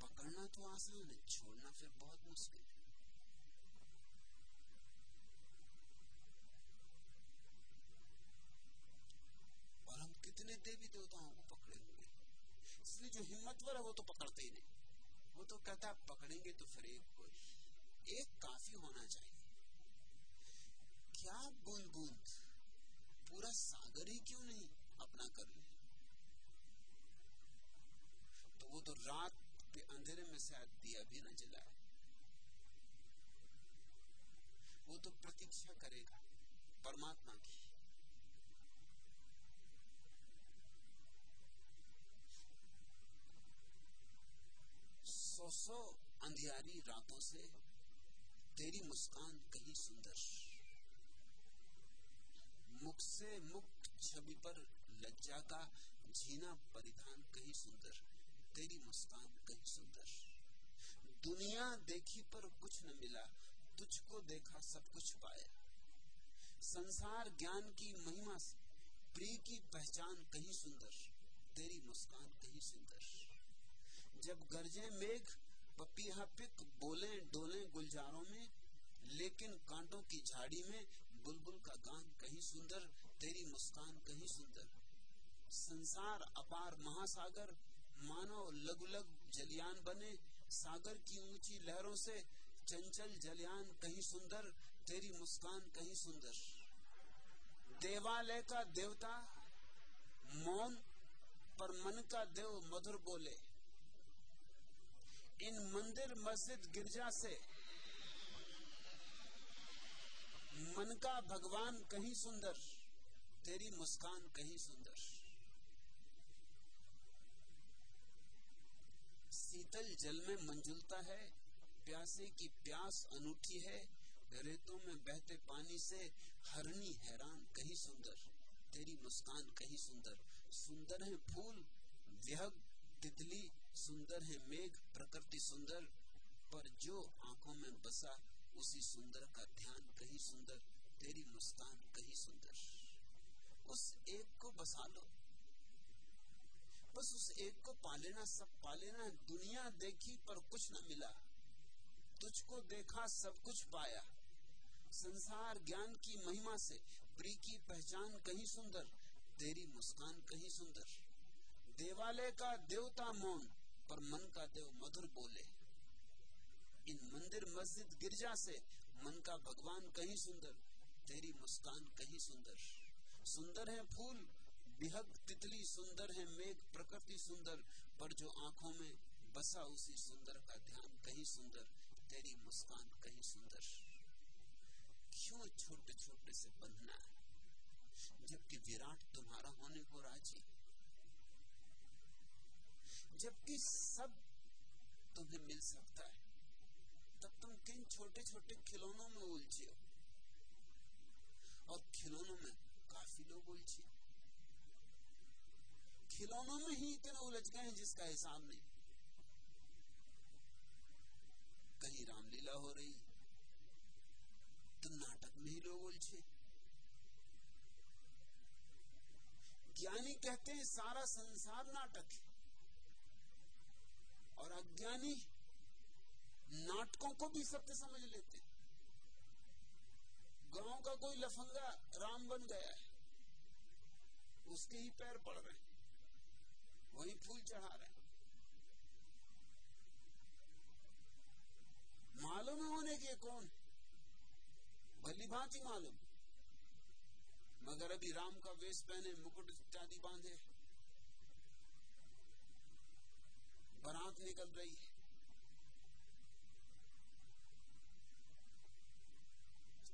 पकड़ना तो आसान है, छोड़ना फिर बहुत मुश्किल और हम कितने देवी देवताओं को पकड़े हुए इसलिए जो हिम्मतवर है वो तो पकड़ते ही नहीं। वो तो कहता पकड़ेंगे तो फिर एक एक काफ़ी होना चाहिए। क्या बूंद बूंद पूरा सागर ही क्यों नहीं अपना कर? ले तो वो तो रात के अंधेरे में शायद दिया भी न जलाए वो तो प्रतीक्षा करेगा, परमात्मा की। सौ सौ अंधियारी रातों से तेरी मुस्कान कहीं सुंदर। मुख से मुक्त छवि पर लज्जा का झीना परिधान कहीं सुंदर। तेरी मुस्कान कहीं सुंदर। दुनिया देखी पर कुछ न मिला, तुझको देखा सब कुछ पाया। संसार ज्ञान की महिमा से, प्रिय की पहचान कहीं सुंदर। तेरी मुस्कान कहीं सुंदर। जब गरजे मेघ पपीहा पिक बोले, डोले गुलजारों में, लेकिन कांटों की झाड़ी में बुलबुल का गान कहीं सुंदर, तेरी मुस्कान कहीं सुंदर। संसार अपार महासागर, मानव लघु लघु जलियान बने, सागर की ऊँची लहरों से चंचल जलियान कहीं सुंदर, तेरी मुस्कान कहीं सुंदर। देवालय का देवता, मौन पर मन का देव मधुर बोले। इन मंदिर मस्जिद गिरजा से मन का भगवान कहीं सुंदर, तेरी मुस्कान कहीं सुंदर। शीतल जल में मंजुलता है, प्यासे की प्यास अनूठी है, रेतों में बहते पानी से हरनी हैरान कहीं सुंदर, तेरी मुस्कान कहीं सुंदर। सुंदर है फूल, विहग, तितली सुंदर है मेघ, प्रकृति सुंदर, पर जो आँखों में बसा, उसी सुंदर का ध्यान कहीं सुंदर, तेरी मुस्कान कहीं सुंदर। उस एक को बसा लो। बस उस एक को पालेना सब पालेना दुनिया देखी पर कुछ न मिला। तुझको देखा, सब कुछ पाया। संसार ज्ञान की महिमा से प्री की पहचान कहीं सुंदर, तेरी मुस्कान कहीं सुंदर। देवालय का देवता मौन पर मन का देव मधुर बोले। इन मंदिर मस्जिद गिरजा से मन का भगवान कहीं सुंदर, तेरी मुस्कान कहीं सुंदर। सुंदर है फूल बिहक तितली सुंदर है मेघ, प्रकृति सुंदर, पर जो आँखों में बसा उसी सुंदर का ध्यान कहीं सुंदर, तेरी मुस्कान कहीं सुंदर। क्यों छोटे छोटे से बंधना है? जबकि विराट तुम्हारा होने को राज़ी। जबकि सब तुम्हें मिल सकता है। तब तुम किन छोटे छोटे खिलौनों में उलझे हो? और खिलौनों में काफ़ी लोग उलझे खिलौनों में ही इतने उलझ गए हैं जिसका हिसाब नहीं। कहीं रामलीला हो रही तो नाटक में ही लोग उलझे। ज्ञानी कहते हैं, सारा संसार नाटक है। और अज्ञानी नाटकों को भी सत्य समझ लेते गाँव का कोई लफंगा राम बन गया है, उसके ही पैर पड़ रहे हैं, वही फूल चढ़ा रहे हैं। मालूम होने के कौन? भली भांति मालूम। मगर अभी राम का वेश पहने मुकुट इत्यादि बांधे। बारात निकल रही है।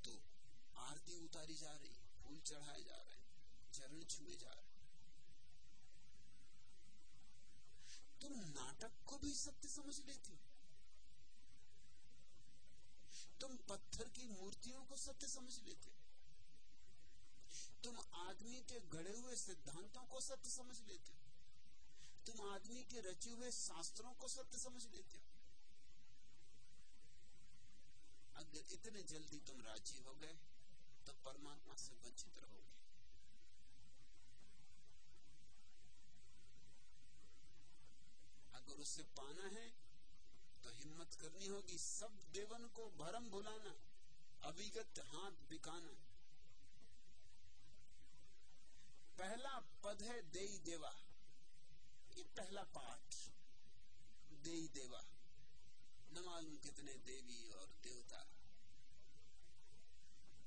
तो आरती उतारी जा रही, फूल चढ़ाए जा रहे, चरण छुए जा रहे। तुम नाटक को भी सत्य समझ लेते हो। तुम पत्थर की मूर्तियों को सत्य समझ लेते तुम आदमी के गड़े हुए सिद्धांतों को सत्य समझ लेते तुम आदमी के रचे हुए शास्त्रों को सत्य समझ लेते हो। अगर इतने जल्दी तुम राज़ी हो गए तो परमात्मा से वंचित रहोगे। अगर उसे पाना है तो हिम्मत करनी होगी सब देवन को भरम भुलाना अभिगत हाथ बिकाना। पहला पद है देई देवा। ये पहला पाठ, देई देवा। न मालूम कितने देवी और देवता।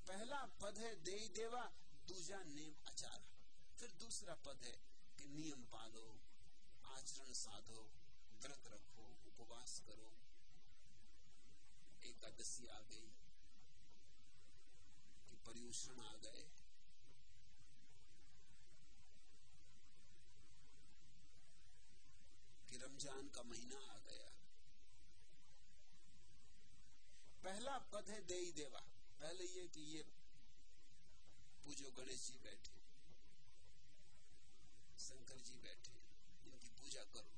पहला पद है देई देवा, दूसरा नेम आचार फिर दूसरा पद है कि नियम पालो, आचरण साधो, व्रत रखो, उपवास करो। एकादशी आ गई, कि पर्यूषण आ गए। रमज़ान का महीना आ गया। पहला पद है दे देवा। पहले ये कि ये पूजो गणेश जी बैठे। शंकर जी बैठे। इनकी पूजा करो।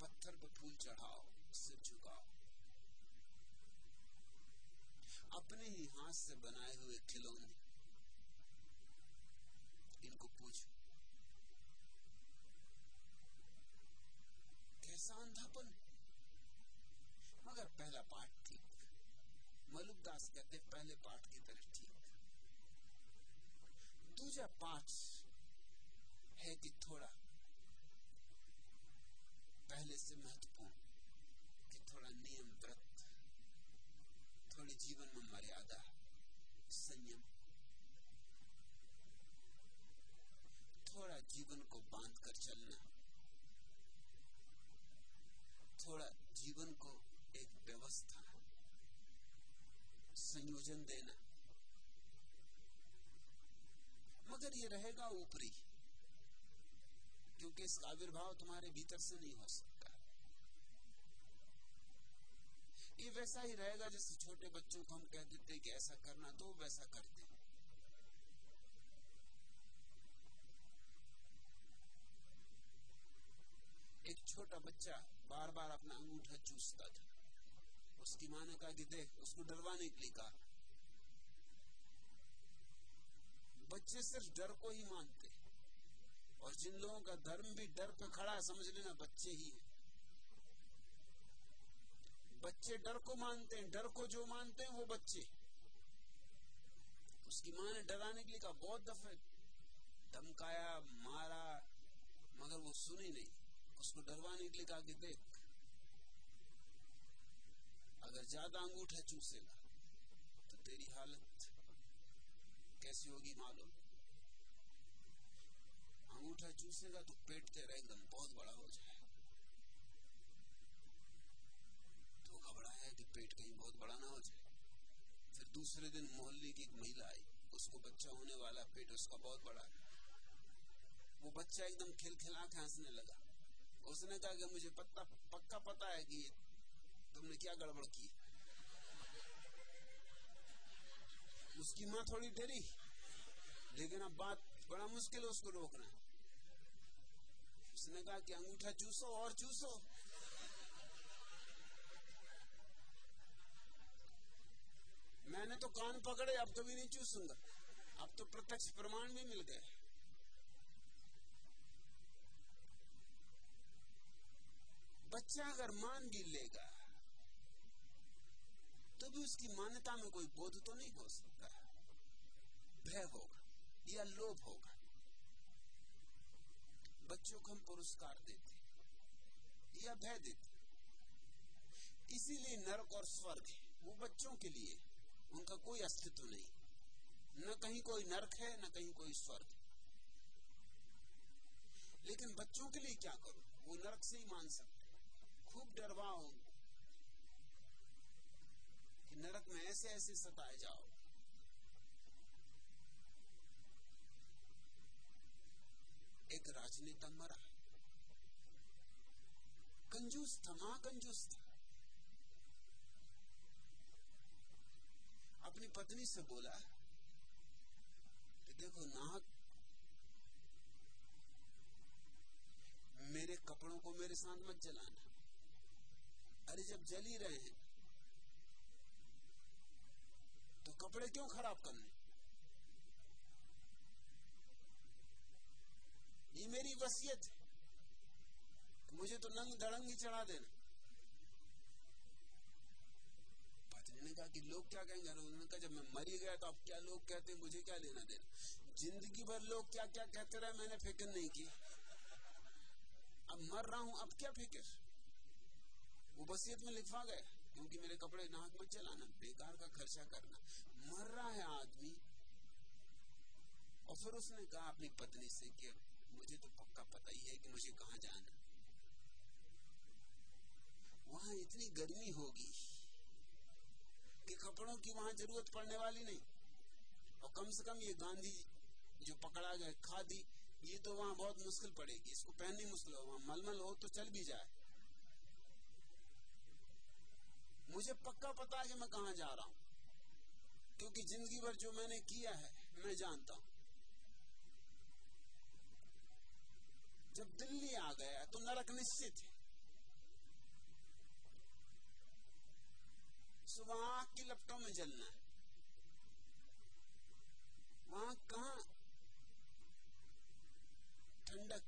पत्थर पे फूल चढ़ाओ, सिर झुकाओ। अपने ही हाथ से बनाए हुए खिलौने। इनको पूछो कैसा अंधापन मगर पहला पाठ ठीक। मलुकदास कहते पहले पाठ की तरह ठीक। दूसरा पाठ है कि थोड़ा, पहले से महत्वपूर्ण, कि थोड़ा नियम व्रत थोड़ी जीवन में मर्यादा, संयम। थोड़ा जीवन को बाँध कर चलना। थोड़ा जीवन को एक व्यवस्था, संयोजन देना। मगर ये रहेगा ऊपरी, क्योंकि इसका आविर्भाव तुम्हारे भीतर से नहीं हो सकता। ये वैसा ही रहेगा जैसे छोटे बच्चों को हम कह देते कि ऐसा करना तो वैसा करते बच्चा बार बार अपना अंगूठा चूसता था। उसकी माँ ने कहा कि देख उसको डरवाने के लिए कहा। बच्चे सिर्फ़ डर को ही मानते और जिन लोगों का धर्म भी डर पे खड़ा है, समझ लेना, बच्चे ही है। बच्चे डर को मानते हैं, डर को जो मानते हैं, वो बच्चे उसकी माँ ने डराने के लिए कहा, बहुत दफे धमकाया, मारा, मगर वो सुनी नहीं। उसको डरवाने के लिए कहा कि देख, अगर ज़्यादा अंगूठा चूसेगा तो तेरी हालत कैसी होगी मालूम? अंगूठा चूसेगा तो पेट तेरा एकदम बहुत बड़ा हो जाए तो घबराया कि पेट कहीं बहुत बड़ा ना हो जाए। फिर दूसरे दिन मोहल्ले की एक महिला आई, उसको बच्चा होने वाला पेट उसका बहुत बड़ा है। वो बच्चा एकदम खिलखिला के हंसने लगा। उसने कहा कि मुझे पत्ता, पक्का पता है कि तुमने क्या गड़बड़ की। उसकी माँ थोड़ी डरी, लेकिन अब बात बड़ा मुश्किल है उसको रोकना। उसने कहा कि अंगूठा चूसो और चूसो। मैंने तो कान पकड़े, अब कभी नहीं चूसूँगा। अब तो प्रत्यक्ष प्रमाण भी मिल गए। बच्चा अगर मान भी लेगा तो भी उसकी मान्यता में कोई बोध तो नहीं हो सकता। भय होगा या लोभ होगा। बच्चों को हम पुरस्कार देते या भय देते इसीलिए नरक और स्वर्ग है, वो बच्चों के लिए, उनका कोई अस्तित्व नहीं। न कहीं कोई नरक है, न कहीं कोई स्वर्ग। लेकिन बच्चों के लिए क्या करो? वो नरक से ही मान सकते खूब डरवाओ कि नरक में ऐसे ऐसे सताए जाओ। एक राजनेता मरा। कंजूस था महा कंजूस था। अपनी पत्नी से बोला कि देखो नाहक, मेरे कपड़ों को मेरे साथ मत जलाना। अरे जब जल ही रहे हैं तो कपड़े क्यों खराब करने? ये मेरी वसीयत है। मुझे तो नंग दड़ंग ही चढ़ा देना। पत्नी ने कहा कि लोग क्या कहेंगे? उन्होंने कहा, जब मैं मरी गया तो अब क्या लोग कहते हैं, मुझे क्या लेना देना? ज़िंदगी भर लोग क्या क्या कहते रहे, मैंने फ़िक्र नहीं की अब मर रहा हूँ, अब क्या फ़िक्र? वो वसीयत में लिखवा गया क्योंकि मेरे कपड़े नाक में चलाना, बेकार का खर्चा करना। मर रहा है आदमी। और फिर उसने कहा अपनी पत्नी से कि मुझे तो पक्का पता ही है कि मुझे कहा जाना वहाँ इतनी गर्मी होगी कि कपड़ों की वहाँ ज़रूरत पड़ने वाली नहीं। और कम से कम ये गांधी जो पकड़ा गया खादी, ये तो वहाँ बहुत मुश्किल पड़ेगी। इसको पहननी मुश्किल हो। वहाँ मलमल हो तो चल भी जाए। मुझे पक्का पता है मैं कहा जा रहा हूँ। क्योंकि ज़िंदगी भर जो मैंने किया है, मैं जानता हूँ। जब दिल्ली आ गया तो नरक निश्चित है। सुबह आग की लपटों में जलना है। वहाँ कहा ठंडक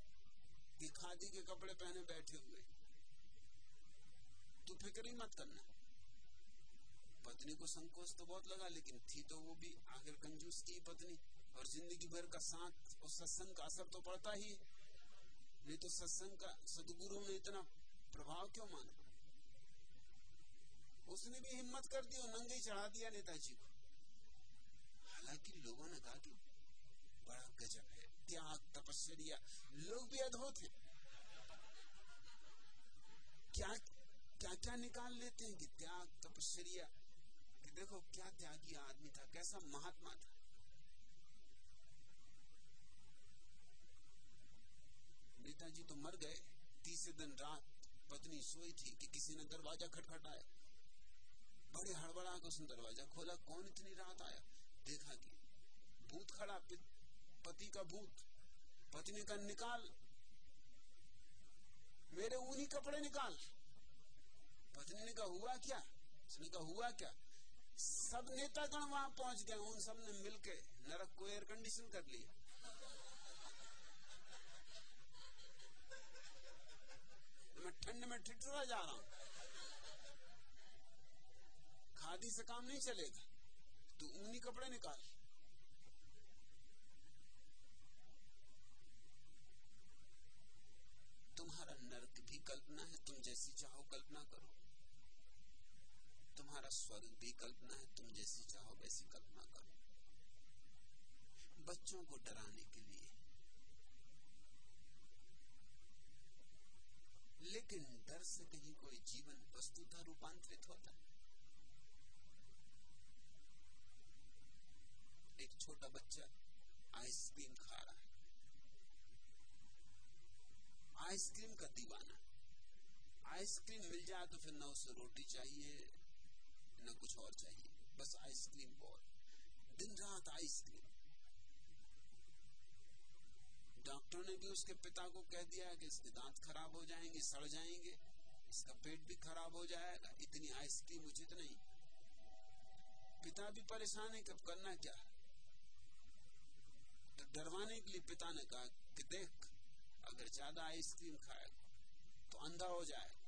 की खादी के कपड़े पहने बैठे हुए? तू फ़िक्र ही मत करना। पत्नी को संकोच तो बहुत लगा, लेकिन थी तो वो भी आखिर कंजूस की पत्नी। और ज़िंदगी भर का साथ और सत्संग का असर तो पड़ता ही नहीं तो सत्संग का सदगुरु ने इतना प्रभाव क्यों माना? उसने भी हिम्मत कर दी और नंगे चढ़ा दिया नेताजी को। हालाँकि लोगों ने कहा कि बड़ा गजब है, त्याग, तपस्या, लोग भी अद्भुत हैं। क्या क्या क्या निकाल लेते हैं कि त्याग, तपस्या देखो क्या त्यागी आदमी था, कैसा महात्मा था। नेताजी तो मर गए, तीसरे दिन रात पत्नी सोई थी कि किसी ने दरवाज़ा खटखटाया। बड़े हड़बड़ा के उसने दरवाज़ा खोला, कौन इतनी रात आया? देखा कि भूत खड़ा पति का भूत। पत्नी का निकाल। मेरे ऊनी कपड़े निकाल। पत्नी ने कहा, हुआ क्या? उसने कहा, हुआ क्या? सब नेतागण वहाँ पहुँच गए, उन सबने मिलके नरक को एयर कंडीशन कर लिया मैं ठंड में ठिठुरा जा रहा हूँ। खादी से काम नहीं चलेगा, तू ऊनी कपड़े निकाल। स्वर्ग भी कल्पना है, तुम जैसी चाहो वैसी कल्पना करो। बच्चों को डराने के लिए। लेकिन डर से कहीं कोई जीवन वस्तुतः रूपांतरित होता है। एक छोटा बच्चा आइसक्रीम खा रहा है। आइसक्रीम का दीवाना। आइसक्रीम मिल जाए तो फिर ना उसे रोटी चाहिए ना कुछ और चाहिए। बस आइसक्रीम बहुत दिन रात आइसक्रीम। डॉक्टर ने भी उसके पिता को कह दिया कि इसके दांत खराब हो जाएँगे, सड़ जाएँगे, इसका पेट भी खराब हो जाएगा, इतनी आइसक्रीम उचित नहीं। पिता भी परेशान है कब करना क्या? तो डरवाने के लिए पिता ने कहा कि देख, अगर ज़्यादा आइसक्रीम खाएगा तो अंधा हो जाए। उस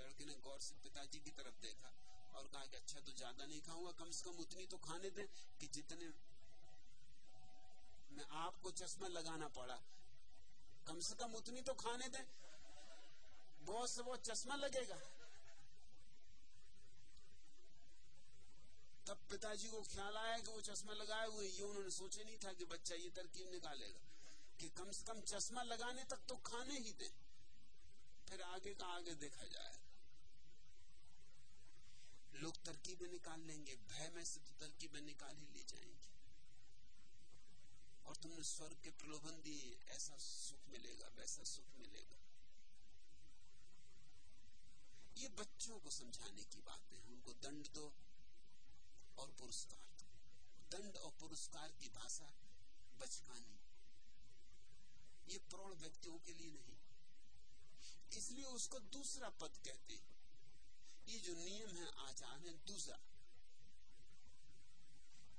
लड़के ने गौर से पिताजी की तरफ़ देखा और कहा कि अच्छा तो ज़्यादा नहीं खाऊँगा, कम से कम उतनी तो खाने दे कि जितने में आपको चश्मा लगाना पड़ा। कम से कम उतनी तो खाने दे। बहुत से बहुत चश्मा लगेगा। तब पिताजी को ख्याल आया कि वो चश्मा लगाए हुए ये उन्होंने सोचे नहीं था कि बच्चा ये तरकीब निकालेगा कि कम से कम चश्मा लगाने तक तो खाने ही दे। फिर आगे का आगे देखा जाए। लोग तरकीबें निकाल लेंगे, भय में से तो तरकीबें निकाल ही ली जाएँगी। और तुमने स्वर्ग के प्रलोभन दिए, ऐसा सुख मिलेगा, वैसा सुख मिलेगा। ये बच्चों को समझाने की बातें हैं, उनको दंड दो और पुरस्कार दो। दंड और पुरस्कार की भाषा बचकानी। ये प्रौढ़ व्यक्तियों के लिए नहीं। इसलिए उसको दूसरा पद कहते ये जो नियम है आचार है, दूसरा,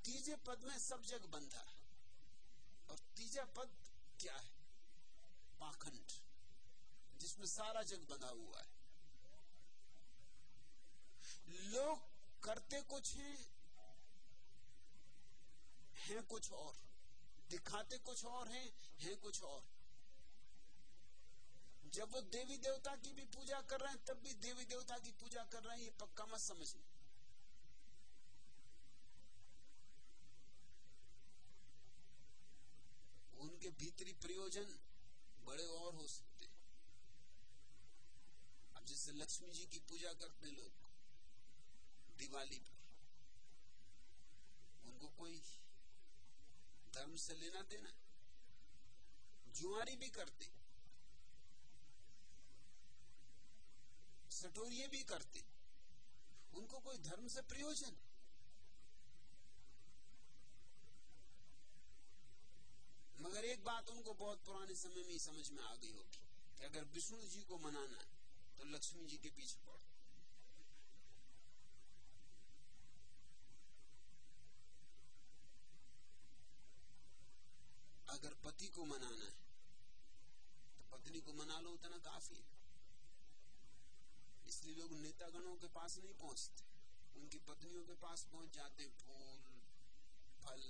तीजे पद में सब जग बंधा और तीजा पद क्या है? पाखंड, जिसमें सारा जग बंधा हुआ है। लोग करते कुछ हैं हैं कुछ और, दिखाते कुछ और हैं हैं कुछ और। जब वो देवी देवता की भी पूजा कर रहे हैं, तब भी देवी देवता की पूजा कर रहे हैं, ये पक्का मत समझना। उनके भीतरी प्रयोजन बड़े और हो सकते अब जैसे लक्ष्मी जी की पूजा करते लोग, दिवाली पर, उनको कोई धर्म से लेना देना, जुआरी भी करते। सटोरिये भी करते उनको कोई धर्म से प्रयोजन मगर एक बात उनको बहुत पुराने समय में ही समझ में आ गई होगी कि अगर विष्णु जी को मनाना है तो लक्ष्मी जी के पीछे पड़ो। अगर पति को मनाना है तो पत्नी को मना लो, उतना काफ़ी है। इसलिए लोग नेतागणों के पास नहीं पहुँचते। उनकी पत्नियों के पास पहुँच जाते फूल, फल,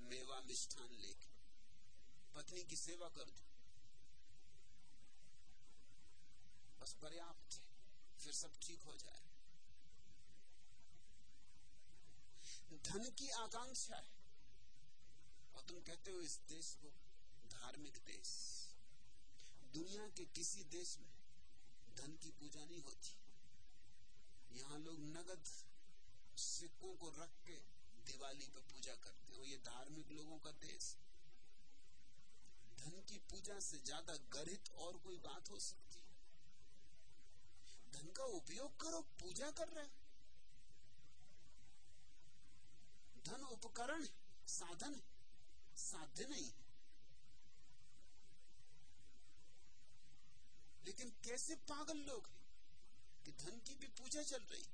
मेवा, मिष्ठान लेके। पत्नी की सेवा कर दो बस पर्याप्त है, फिर सब ठीक हो जाए। धन की आकांक्षा है। और तुम कहते हो इस देश को धार्मिक देश। दुनिया के किसी देश में धन की पूजा नहीं होती। यहाँ लोग नगद सिक्कों को रख के दिवाली पे पूजा करते हो ये धार्मिक लोगों का देश। धन की पूजा से ज़्यादा गरित और कोई बात हो सकती धन का उपयोग करो, पूजा कर रहे धन उपकरण साधन साध्य नहीं। लेकिन कैसे पागल लोग हैं कि धन की भी पूजा चल रही,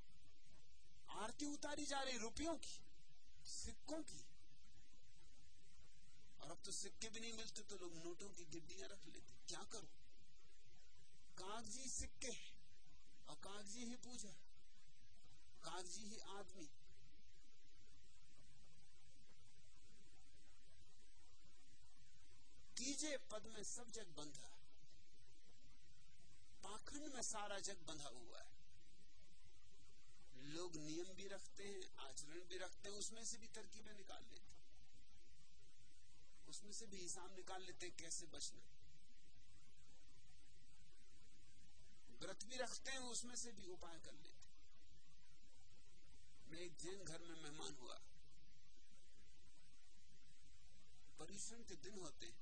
आरती उतारी जा रही रुपयों की, सिक्कों की। और अब तो सिक्के भी नहीं मिलते तो लोग नोटों की गिड्डियाँ रख लेते। क्या करो? कागज़ी सिक्के और कागज़ी ही पूजा, कागज़ी ही आदमी। तीजे पद में सब जग बंधा। पाखंड में सारा जग बंधा हुआ है। लोग नियम भी रखते हैं, आचरण भी रखते हैं, उसमें से भी तरकीबें निकाल लेते उसमें से भी हिसाब निकाल लेते कैसे बचना व्रत भी रखते हैं, उसमें से भी उपाय कर लेते मैं एक जैन घर में मेहमान हुआ। परिश्रम के दिन होते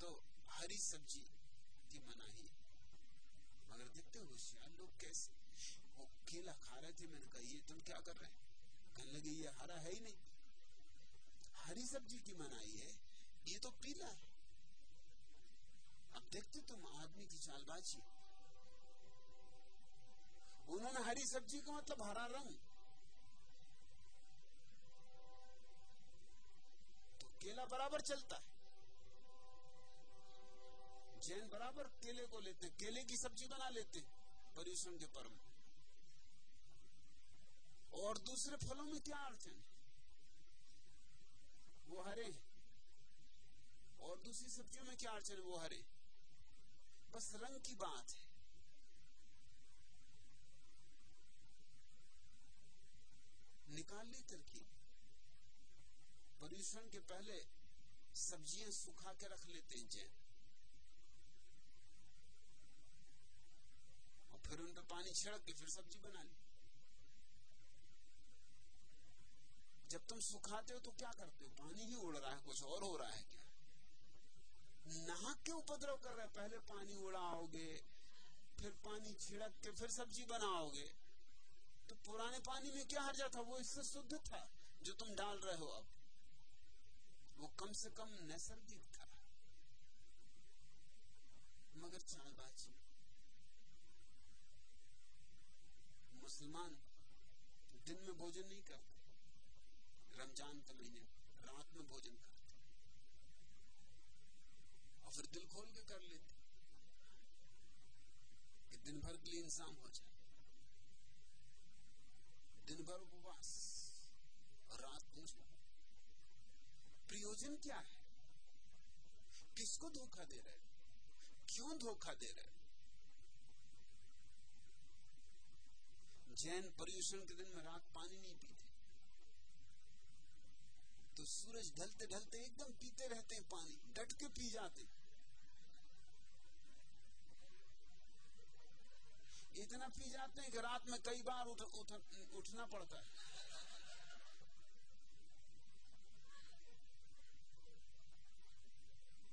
तो हरी सब्ज़ी की मनाही मगर देखते होशियार लोग कैसे? वो केला खा रहे थे मैंने कहा, ये तुम क्या कर रहे हैं? कहने लगे, ये हरा है ही नहीं। हरी सब्ज़ी की मनाही है, ये तो पीला है। अब देखते तुम आदमी की चालबाजी। उन्होंने हरी सब्ज़ी का मतलब हरा रंग। तो केला बराबर चलता है। जैन बराबर केले को लेते, केले की सब्ज़ी बना लेते पर्यूषण के पर्व और दूसरे फलों में क्या अड़चन है? वो हरे। और दूसरी सब्जियों में क्या अड़चन है? वो हरे। बस रंग की बात है। निकाल ली तरकीब पर्यूषण के पहले सब्ज़ियाँ सुखा के रख लेते हैं जैन फिर उन पर पानी छिड़क के फिर सब्ज़ी बना ली। जब तुम सुखाते हो तो क्या करते हो? पानी ही उड़ रहा है, कुछ और हो रहा है क्या? नाक के उपद्रव कर रहे पहले पानी उड़ाओगे, फिर पानी छिड़क के फिर सब्ज़ी बनाओगे। तो पुराने पानी में क्या हर जाता वो इससे शुद्ध था, जो तुम डाल रहे हो अब। वो कम से कम नैसर्गिक था। मगर चालबाजी मुसलमान दिन में भोजन नहीं करते, रमज़ान के महीने रात में भोजन करते। और फिर दिल खोल के कर लेते कि दिन भर के लिए इंसान हो जाए। दिन भर उपवास और रात पूजा प्रयोजन क्या है? किसको धोखा दे रहे क्यों धोखा दे रहे जैन पर्यूषण के दिन में रात पानी नहीं पीते। तो सूरज ढलते ढलते एकदम पीते रहते हैं पानी डट के पी जाते इतना पी जाते हैं कि रात में कई बार उठ, उठ, उठना पड़ता है।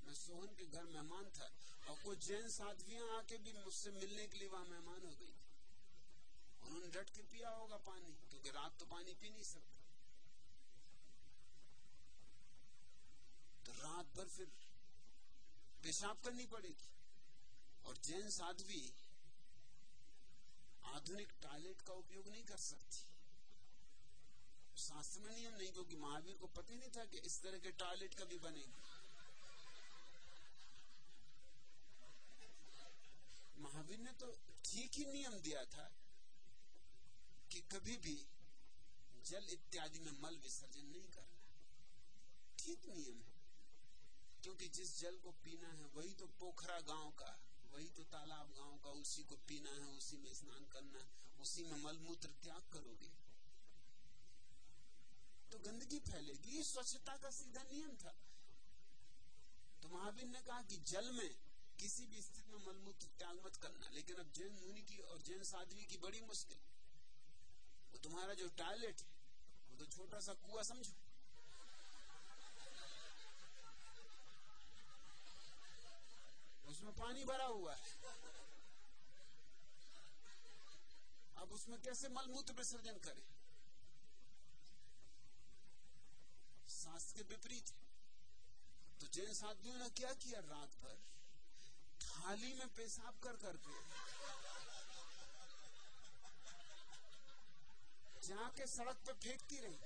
मैं सोहन के घर मेहमान था और कुछ जैन साधवियाँ आके भी मुझसे मिलने के लिए वहाँ मेहमान हो गई। उन्होंने डट के पिया होगा पानी, क्योंकि रात तो पानी पी नहीं सकते। तो रात भर फिर पेशाब करनी पड़ेगी। और जैन साध्वी आधुनिक टॉयलेट का उपयोग नहीं कर सकती। शास्त्र में नियम नहीं, क्योंकि महावीर को पता ही नहीं था कि इस तरह के टॉयलेट कभी बनेंगे। महावीर ने तो ठीक ही नियम दिया था कि कभी भी जल इत्यादि में मल विसर्जन नहीं करना। ठीक नियम है। क्योंकि जिस जल को पीना है, वही तो पोखरा गाँव का, वही तो तालाब गाँव का, उसी को पीना है, उसी में स्नान करना है, उसी में मलमूत्र त्याग करोगे। तो गंदगी फैलेगी। स्वच्छता का सीधा नियम था। तो महावीर ने कहा कि जल में किसी भी स्थिति में मलमूत्र त्याग मत करना। लेकिन अब जैन मुनि की और जैन साध्वी की बड़ी मुश्किल। वो तुम्हारा जो टॉयलेट है, वो तो छोटा सा कुआ समझो। उसमें पानी भरा हुआ है। अब उसमें कैसे मलमूत्र विसर्जन करें? शास्त्र के विपरीत है। तो जैन साथियों ने क्या किया? रात भर थाली में पेशाब कर करके जाके सड़क पे फेंकती रही।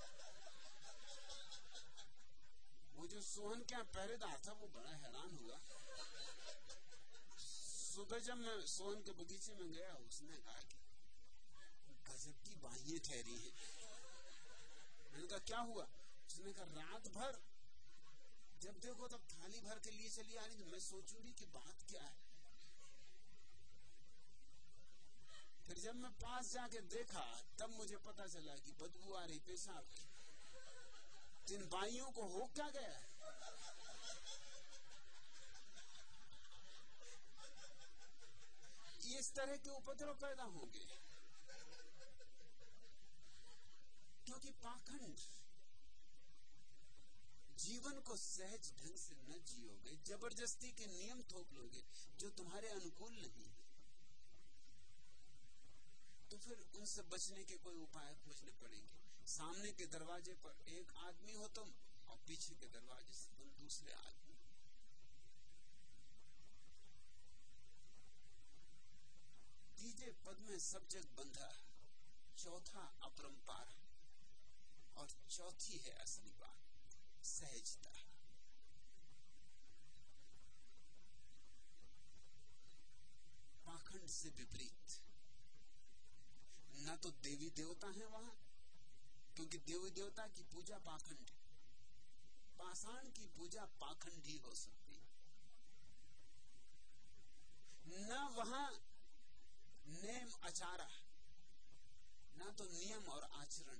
वो जो सोहन के क्या पहरेदार था, वो बड़ा हैरान हुआ। सुबह जब मैं सोहन के बगीचे में गया, उसने कहा कि, गजब की बाह्य ठहरी है। मैंने कहा, क्या हुआ? उसने कहा, रात भर, जब देखो तब थाली भर के लिए चली आ रही मैं सोचूँगी कि बात क्या है। फिर जब मैं पास जाके देखा, तब मुझे पता चला कि बदबू आ रही पेशाब की। इन बाइयों को हो क्या गया? इस तरह के उपद्रव पैदा होंगे। क्योंकि पाखंड जीवन को सहज ढंग से न जियोगे, ज़बरदस्ती के नियम थोप लोगे, जो तुम्हारे अनुकूल नहीं। फिर उनसे बचने के कोई उपाय खोजने पड़ेंगे। सामने के दरवाजे पर एक आदमी हो तुम और पीछे के दरवाजे से तुम दूसरे आदमी। तीजे पद में सब जग बंधा चौथा अपरंपार और चौथी है असली बात, सहजता। पाखंड से विपरीत। न तो देवी देवता है वहाँ, क्योंकि देवी देवता की पूजा पाखंड पाषाण की पूजा पाखंड ही हो सकती न वहाँ नेम आचारा ना तो नियम और आचरण।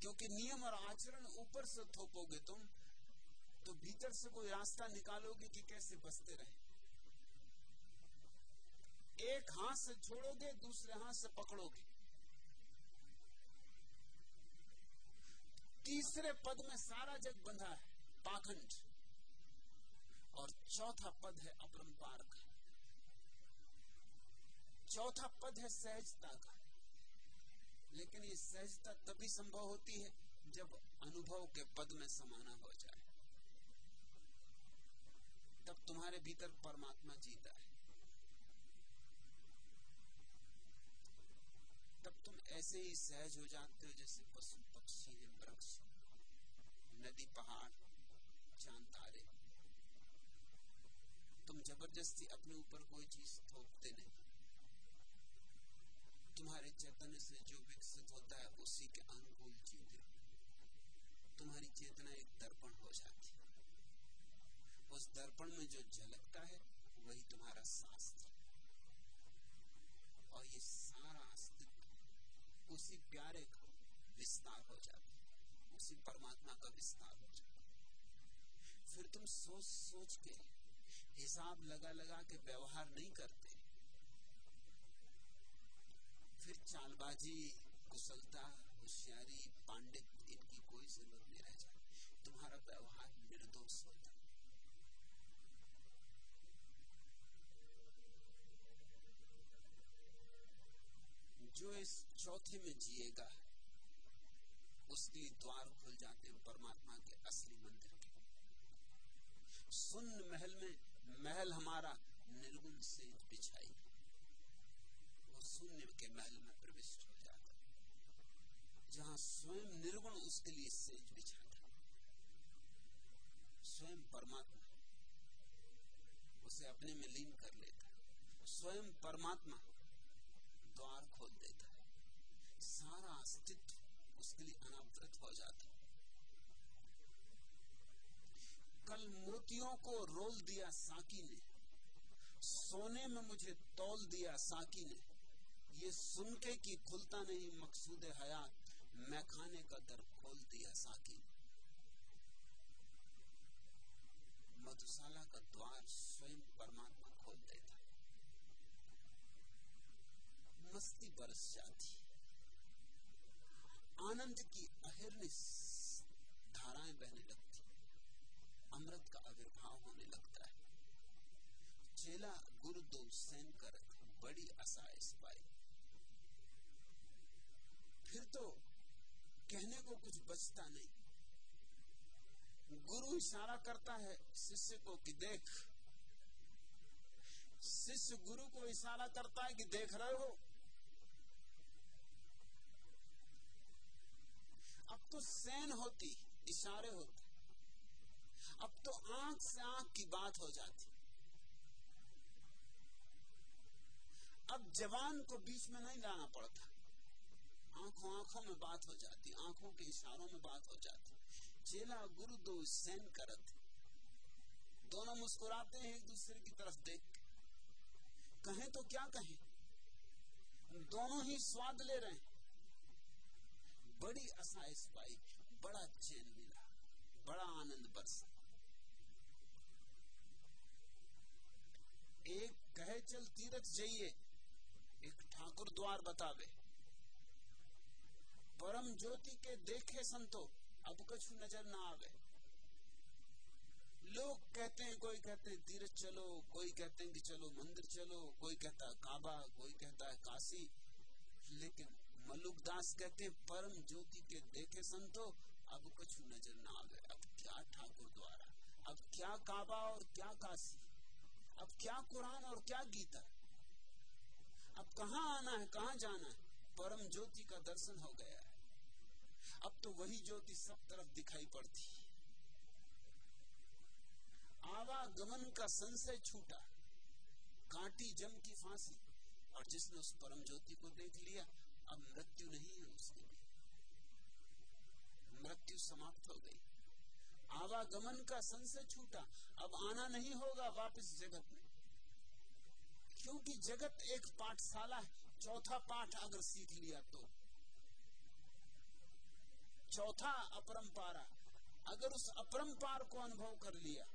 क्योंकि नियम और आचरण ऊपर से थोपोगे तुम तो भीतर से कोई रास्ता निकालोगे कि कैसे बसते रहे। एक हाथ से छोड़ोगे, दूसरे हाथ से पकड़ोगे। तीसरे पद में सारा जग बंधा है, पाखंड। और चौथा पद है अपरंपार का चौथा पद है सहजता का। लेकिन ये सहजता तभी संभव होती है जब अनुभव के पद में समाना हो जाए। तब तुम्हारे भीतर परमात्मा जीता है तब तुम ऐसे ही सहज हो जाते हो जैसे पशु पक्षी है वृक्ष। नदी, पहाड़, चाँद, तारे। तुम ज़बरदस्ती अपने ऊपर कोई चीज़ थोपते नहीं। तुम्हारे चैतन्य से जो विकसित होता है, उसी के अनुकूल जीते तुम्हारी चेतना एक दर्पण हो जाती है। उस दर्पण में जो झलकता है, वही तुम्हारा शास्त्र और ये उसी प्यारे का विस्तार हो जाता उसी परमात्मा का विस्तार हो जाता फिर तुम सोच सोच के हिसाब लगा लगा के व्यवहार नहीं करते। फिर चालबाजी, कुशलता, होशियारी पांडित इनकी कोई ज़रूरत नहीं रह जाती। तुम्हारा व्यवहार निर्दोष होता इस चौथे में जिएगा, उसके द्वार खुल जाते हैं परमात्मा के असली मंदिर के सुन्न महल में महल हमारा निर्गुण से बिछाई। वो शून्य के महल में प्रविष्ट हो जाता जहाँ स्वयं निर्गुण उसके लिए सेज बिछाता स्वयं परमात्मा, उसे अपने में लीन कर लेता स्वयं परमात्मा द्वार खोल देता है। सारा अस्तित्व उसके लिए अनावृत हो जाता है। कल मोतियों को रोल दिया साकी ने, सोने में मुझे तोल दिया साकी ने। ये सुन के खुलता नहीं मकसूद हयात मैं खाने का दर खोल दिया साकी ने। मधुशाला का द्वार स्वयं परमात्मा खोल देता मस्ती बरस जाती आनंद की अहिर्निश धाराएँ बहने लगती। अमृत का आविर्भाव होने लगता है। चेला गुरु दो सैन कर बड़ी आसाइश पाई फिर तो कहने को कुछ बचता नहीं। गुरु इशारा करता है शिष्य को कि देख। शिष्य गुरु को इशारा करता है कि देख रहे हो। तो सैन होती, इशारे होते। अब तो आँख से आँख की बात हो जाती। अब जवान को बीच में नहीं लाना पड़ता। आँखों आँखों में बात हो जाती, आँखों के इशारों में बात हो जाती। चेला गुरु दो सैन करत। दोनों मुस्कुराते हैं एक दूसरे की तरफ़ देख कहें तो क्या कहें? दोनों ही स्वाद ले रहे हैं। बड़ी असाइश पाई बड़ा चैन मिला, बड़ा आनंद बरसा। एक कहे चल तीरथ जाइए, एक ठाकुर द्वार बतावे। परम ज्योति के देखे संतो, अब कुछ नज़र ना आवे। लोग कहते हैं, कोई कहते हैं, तीर्थ चलो, कोई कहते हैं कि चलो मंदिर चलो, कोई कहता है काबा, कोई कहता है काशी, लेकिन मलुक दास कहते हैं, परम ज्योति के देखे संतो, अब कुछ नज़र ना आवे। अब क्या ठाकुर द्वारा? अब क्या काबा और क्या काशी? अब क्या कुरान और क्या गीता? अब कहा आना है, कहा जाना है? परम ज्योति का दर्शन हो गया है। अब तो वही ज्योति सब तरफ़ दिखाई पड़ती आवागमन का संशय छूटा। काटी जम की फांसी, और जिसने उस परम ज्योति को देख लिया अब मृत्यु नहीं है उसके लिए। मृत्यु समाप्त हो गई। आवागमन का संशय छूटा। अब आना नहीं होगा वापस जगत में। क्योंकि जगत एक पाठशाला है। चौथा पाठ अगर सीख लिया तो। चौथा अपरंपारा। अगर उस अपरंपार को अनुभव कर लिया,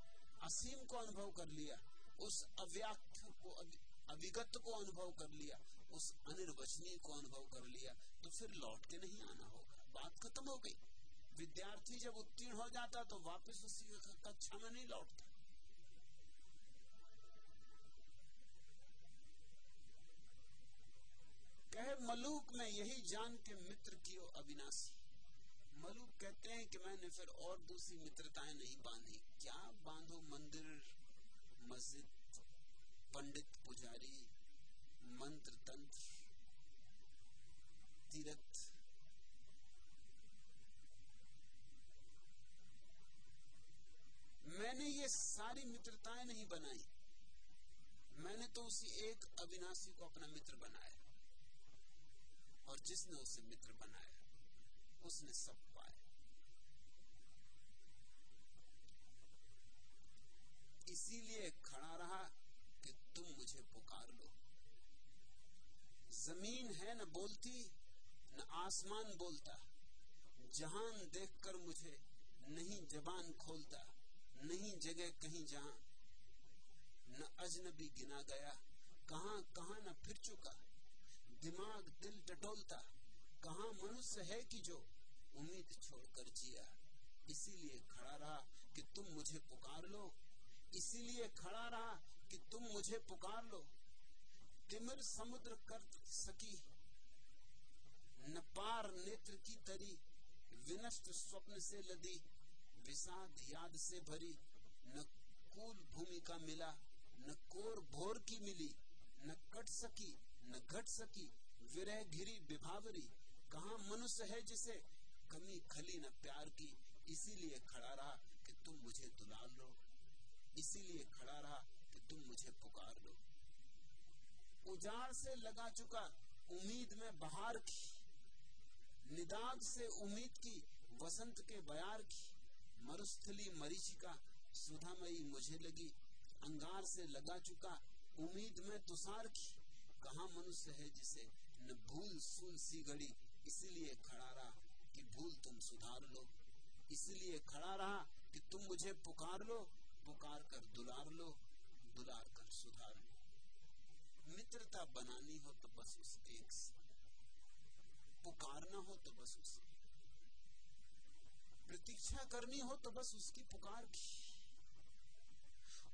असीम को अनुभव कर लिया, उस अव्याख्य को अविगत को अनुभव कर लिया उस अनिर्वचनीय को अनुभव कर लिया तो फिर लौट के नहीं आना होगा। बात खत्म हो गई। विद्यार्थी जब उत्तीर्ण हो जाता तो वापस उसी कक्षा में नहीं लौटता। कहे, मलूक में यही जान के मित्र की अविनाशी। मलूक कहते हैं कि मैंने फिर और दूसरी मित्रताएँ नहीं बांधी। क्या बांधो मंदिर, मस्जिद, पंडित पुजारी मंत्र तंत्र तीरथ, मैंने ये सारी मित्रताएँ नहीं बनाई। मैंने तो उसी एक अविनाशी को अपना मित्र बनाया। और जिसने उसे मित्र बनाया, उसने सब पाया। इसीलिए खड़ा रहा कि तुम मुझे पुकार लो। ज़मीन है न बोलती, न आसमान बोलता। जहान देखकर मुझे नहीं जबान खोलता, नहीं जगह कहीं जहाँ। न अजनबी गिना गया, कहाँ कहाँ न फिर चुका। दिमाग दिल टटोलता कहा मनुष्य है कि जो उम्मीद छोड़कर जिया। इसीलिए खड़ा रहा कि तुम मुझे पुकार लो। इसीलिए खड़ा रहा कि तुम मुझे पुकार लो। तिमिर समुद्र कर सकी। न पार नेत्र की तरी विनष्ट स्वप्न से लदी। विषाद याद से भरी न कूल भूमिका मिला, न कोर भोर की मिली, न कट सकी, न घट सकी। विरह घिरी विभावरी कहा मनुष्य है जिसे कमी खली न प्यार की। इसीलिए खड़ा रहा कि तुम मुझे दुलार लो। इसीलिए खड़ा रहा कि तुम मुझे पुकार लो। उजाड़ से लगा चुका, उम्मीद में बहार की, निदाग से उम्मीद की, वसंत के बयार की, मरुस्थली मरीचिका सुधामयी मुझे लगी, अंगार से लगा चुका, उम्मीद में तुषार की, कहा मनुष्य है जिसे न भूल सुन सी घड़ी, इसलिए खड़ा रहा कि भूल तुम सुधार लो, इसलिए खड़ा रहा कि तुम मुझे पुकार लो, पुकार कर दुलार लो, दुलार कर सुधार लो। मित्रता बनानी हो तो बस उस एक से पुकारना हो तो बस उसे प्रतीक्षा करनी हो तो बस उसकी पुकार की।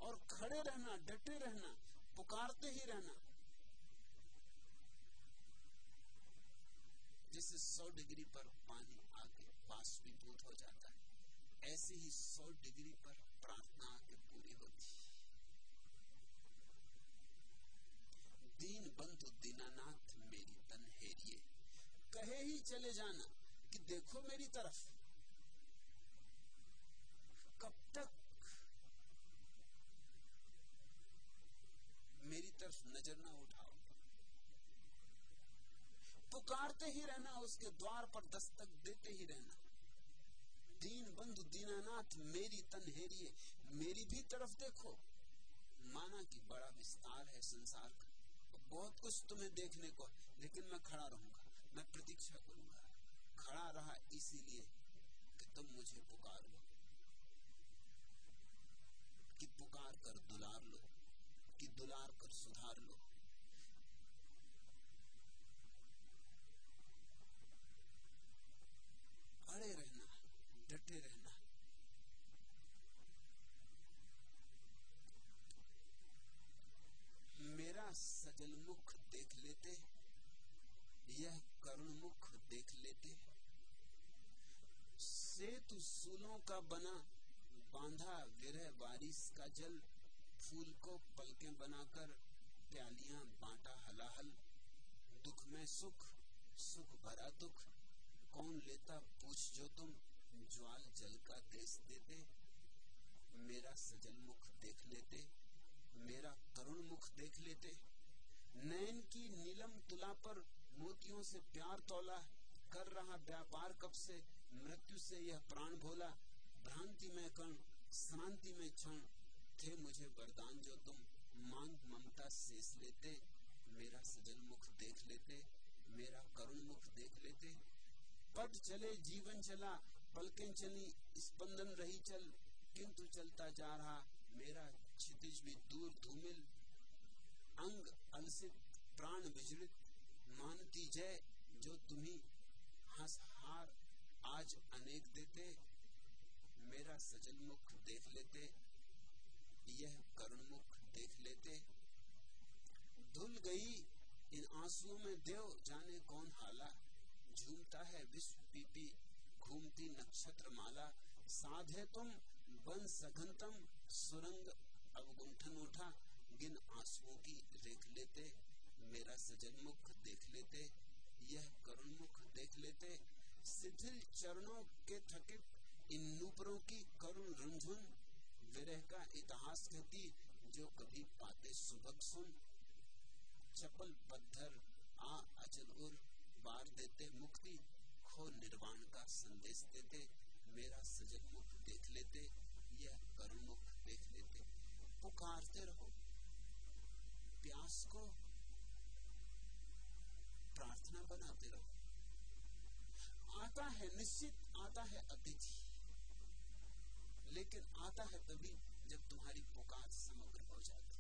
और खड़े रहना, डटे रहना, पुकारते ही रहना। जैसे सौ डिग्री पर पानी आके बाष्पीभूत हो जाता है, ऐसे ही सौ डिग्री पर प्रार्थना दीन बंधु दीनानाथ मेरी तन हेरिए कहे ही चले जाना कि देखो मेरी तरफ़। कब तक मेरी तरफ़ नज़र ना उठाओ। पुकारते ही रहना, उसके द्वार पर दस्तक देते ही रहना। दीन बंधु दीनानाथ मेरी तन हेरिए मेरी भी तरफ़ देखो। माना कि बड़ा विस्तार है संसार बहुत कुछ तुम्हें देखने को, लेकिन मैं खड़ा रहूँगा। मैं प्रतीक्षा करूँगा। खड़ा रहा इसीलिए कि तुम मुझे पुकार लो। कि पुकार कर दुलार लो, कि दुलार कर सुधार लो अड़े रहना डटे रहना मेरा सजल मुख देख लेते यह करुण मुख देख लेते सेतु सूलों का बना, बांधा विरह बारिश का जल, फूल को पलके बनाकर प्यालियाँ बांटा हलाहल। दुख में सुख सुख भरा दुख। कौन लेता पूछ जो तुम, ज्वाल जल का देश देते। मेरा सजल मुख देख लेते, मेरा करुण मुख देख लेते। नैन की नीलम तुला पर मोतियों से प्यार तोला, कर रहा व्यापार कब से, मृत्यु से यह प्राण भोला। भ्रांति में कण श्रांति में क्षण, थे मुझे वरदान जो तुम मांग ममता शेष लेते। मेरा सजन मुख देख लेते, मेरा करुण मुख देख लेते। पट चले, जीवन चला, पलकें चली, स्पंदन रही चल, किंतु चलता जा रहा मेरा क्षितिज भी दूर धूमिल। अंग अलसित प्राण विजड़ित मानती जय जो तुम्ही हंस हार आज अनेक देते, मेरा सजल मुख देख लेते, यह करुण मुख देख लेते। धुल गई इन आंसुओं में देव, जाने कौन हाला? झूमता है विश्व पीपी, घूमती नक्षत्र माला साधे तुम, बन सघनतम, सुरंग अवगुंठन उठा। गिन आंसुओं की रेख लेते, मेरा सजन मुख देख लेते, यह करुण मुख देख लेते। शिथिल चरणों के थकित इन नूपरों की करुण रुंझुन। विरह का इतिहास कहती, जो कभी पाते सुबह सुन। चपल, पत्थर, आ अचल उर, बार देते मुक्ति। खो निर्वाण का संदेश देते, मेरा सजग मुख देख लेते, यह करुण मुख देख लेते। पुकारते रहो प्यास को प्रार्थना बनाते रहो। आता है निश्चित, आता है अतिथि। लेकिन आता है तभी जब तुम्हारी पुकार समग्र हो जाती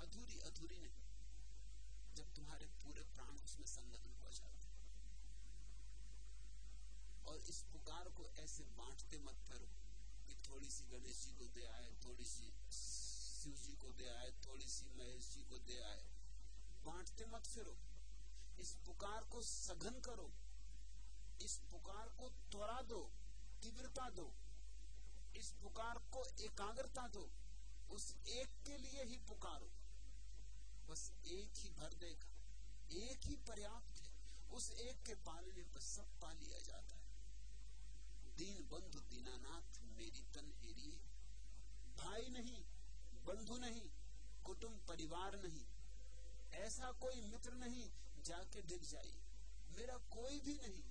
अधूरी अधूरी नहीं। जब तुम्हारे पूरे प्राण उसमें संलग्न हो जाते और इस पुकार को ऐसे बांटते मत करो कि थोड़ी सी गणेश जी को दे आए, थोड़ी सी शिव जी को दे आए, थोड़ी सी महेश जी को दे आए। बांटते मत फिरो। इस पुकार को सघन करो। इस पुकार को त्वरा दो, तीव्रता दो। इस पुकार को एकाग्रता दो। उस एक के लिए ही पुकारो। बस एक ही भर देगा। एक ही पर्याप्त है। उस एक के पालने पर सब पा लिया जाता है। दीन बंधु दीनानाथ, मेरी तन हेरिए भाई नहीं बंधु नहीं, कुटुंब परिवार नहीं, ऐसा कोई मित्र नहीं जाके दिख जाइए मेरा कोई भी नहीं।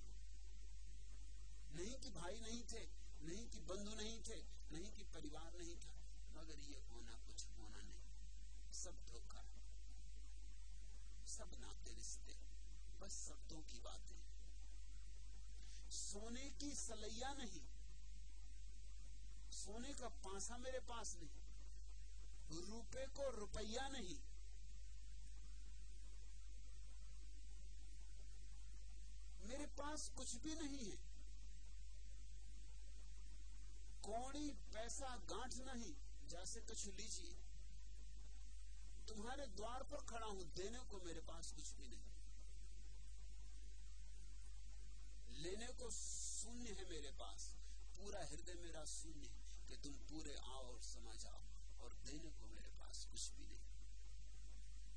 नहीं कि भाई नहीं थे, नहीं कि बंधु नहीं थे, नहीं कि परिवार नहीं था, मगर ये होना कुछ होना नहीं। सब धोखा। सब नाते रिश्ते। बस शब्दों की बातें। सोने की सलैया नहीं। सोने का पासा मेरे पास नहीं। रुपए को रुपया नहीं। मेरे पास कुछ भी नहीं है। कौड़ी पैसा गांठ नहीं, जैसे कुछ लीजिए। तुम्हारे द्वार पर खड़ा हूँ, देने को मेरे पास कुछ भी नहीं। लेने को शून्य है मेरे पास। पूरा हृदय मेरा शून्य है कि तुम पूरे आओ और समा जाओ और देने को मेरे पास कुछ भी नहीं।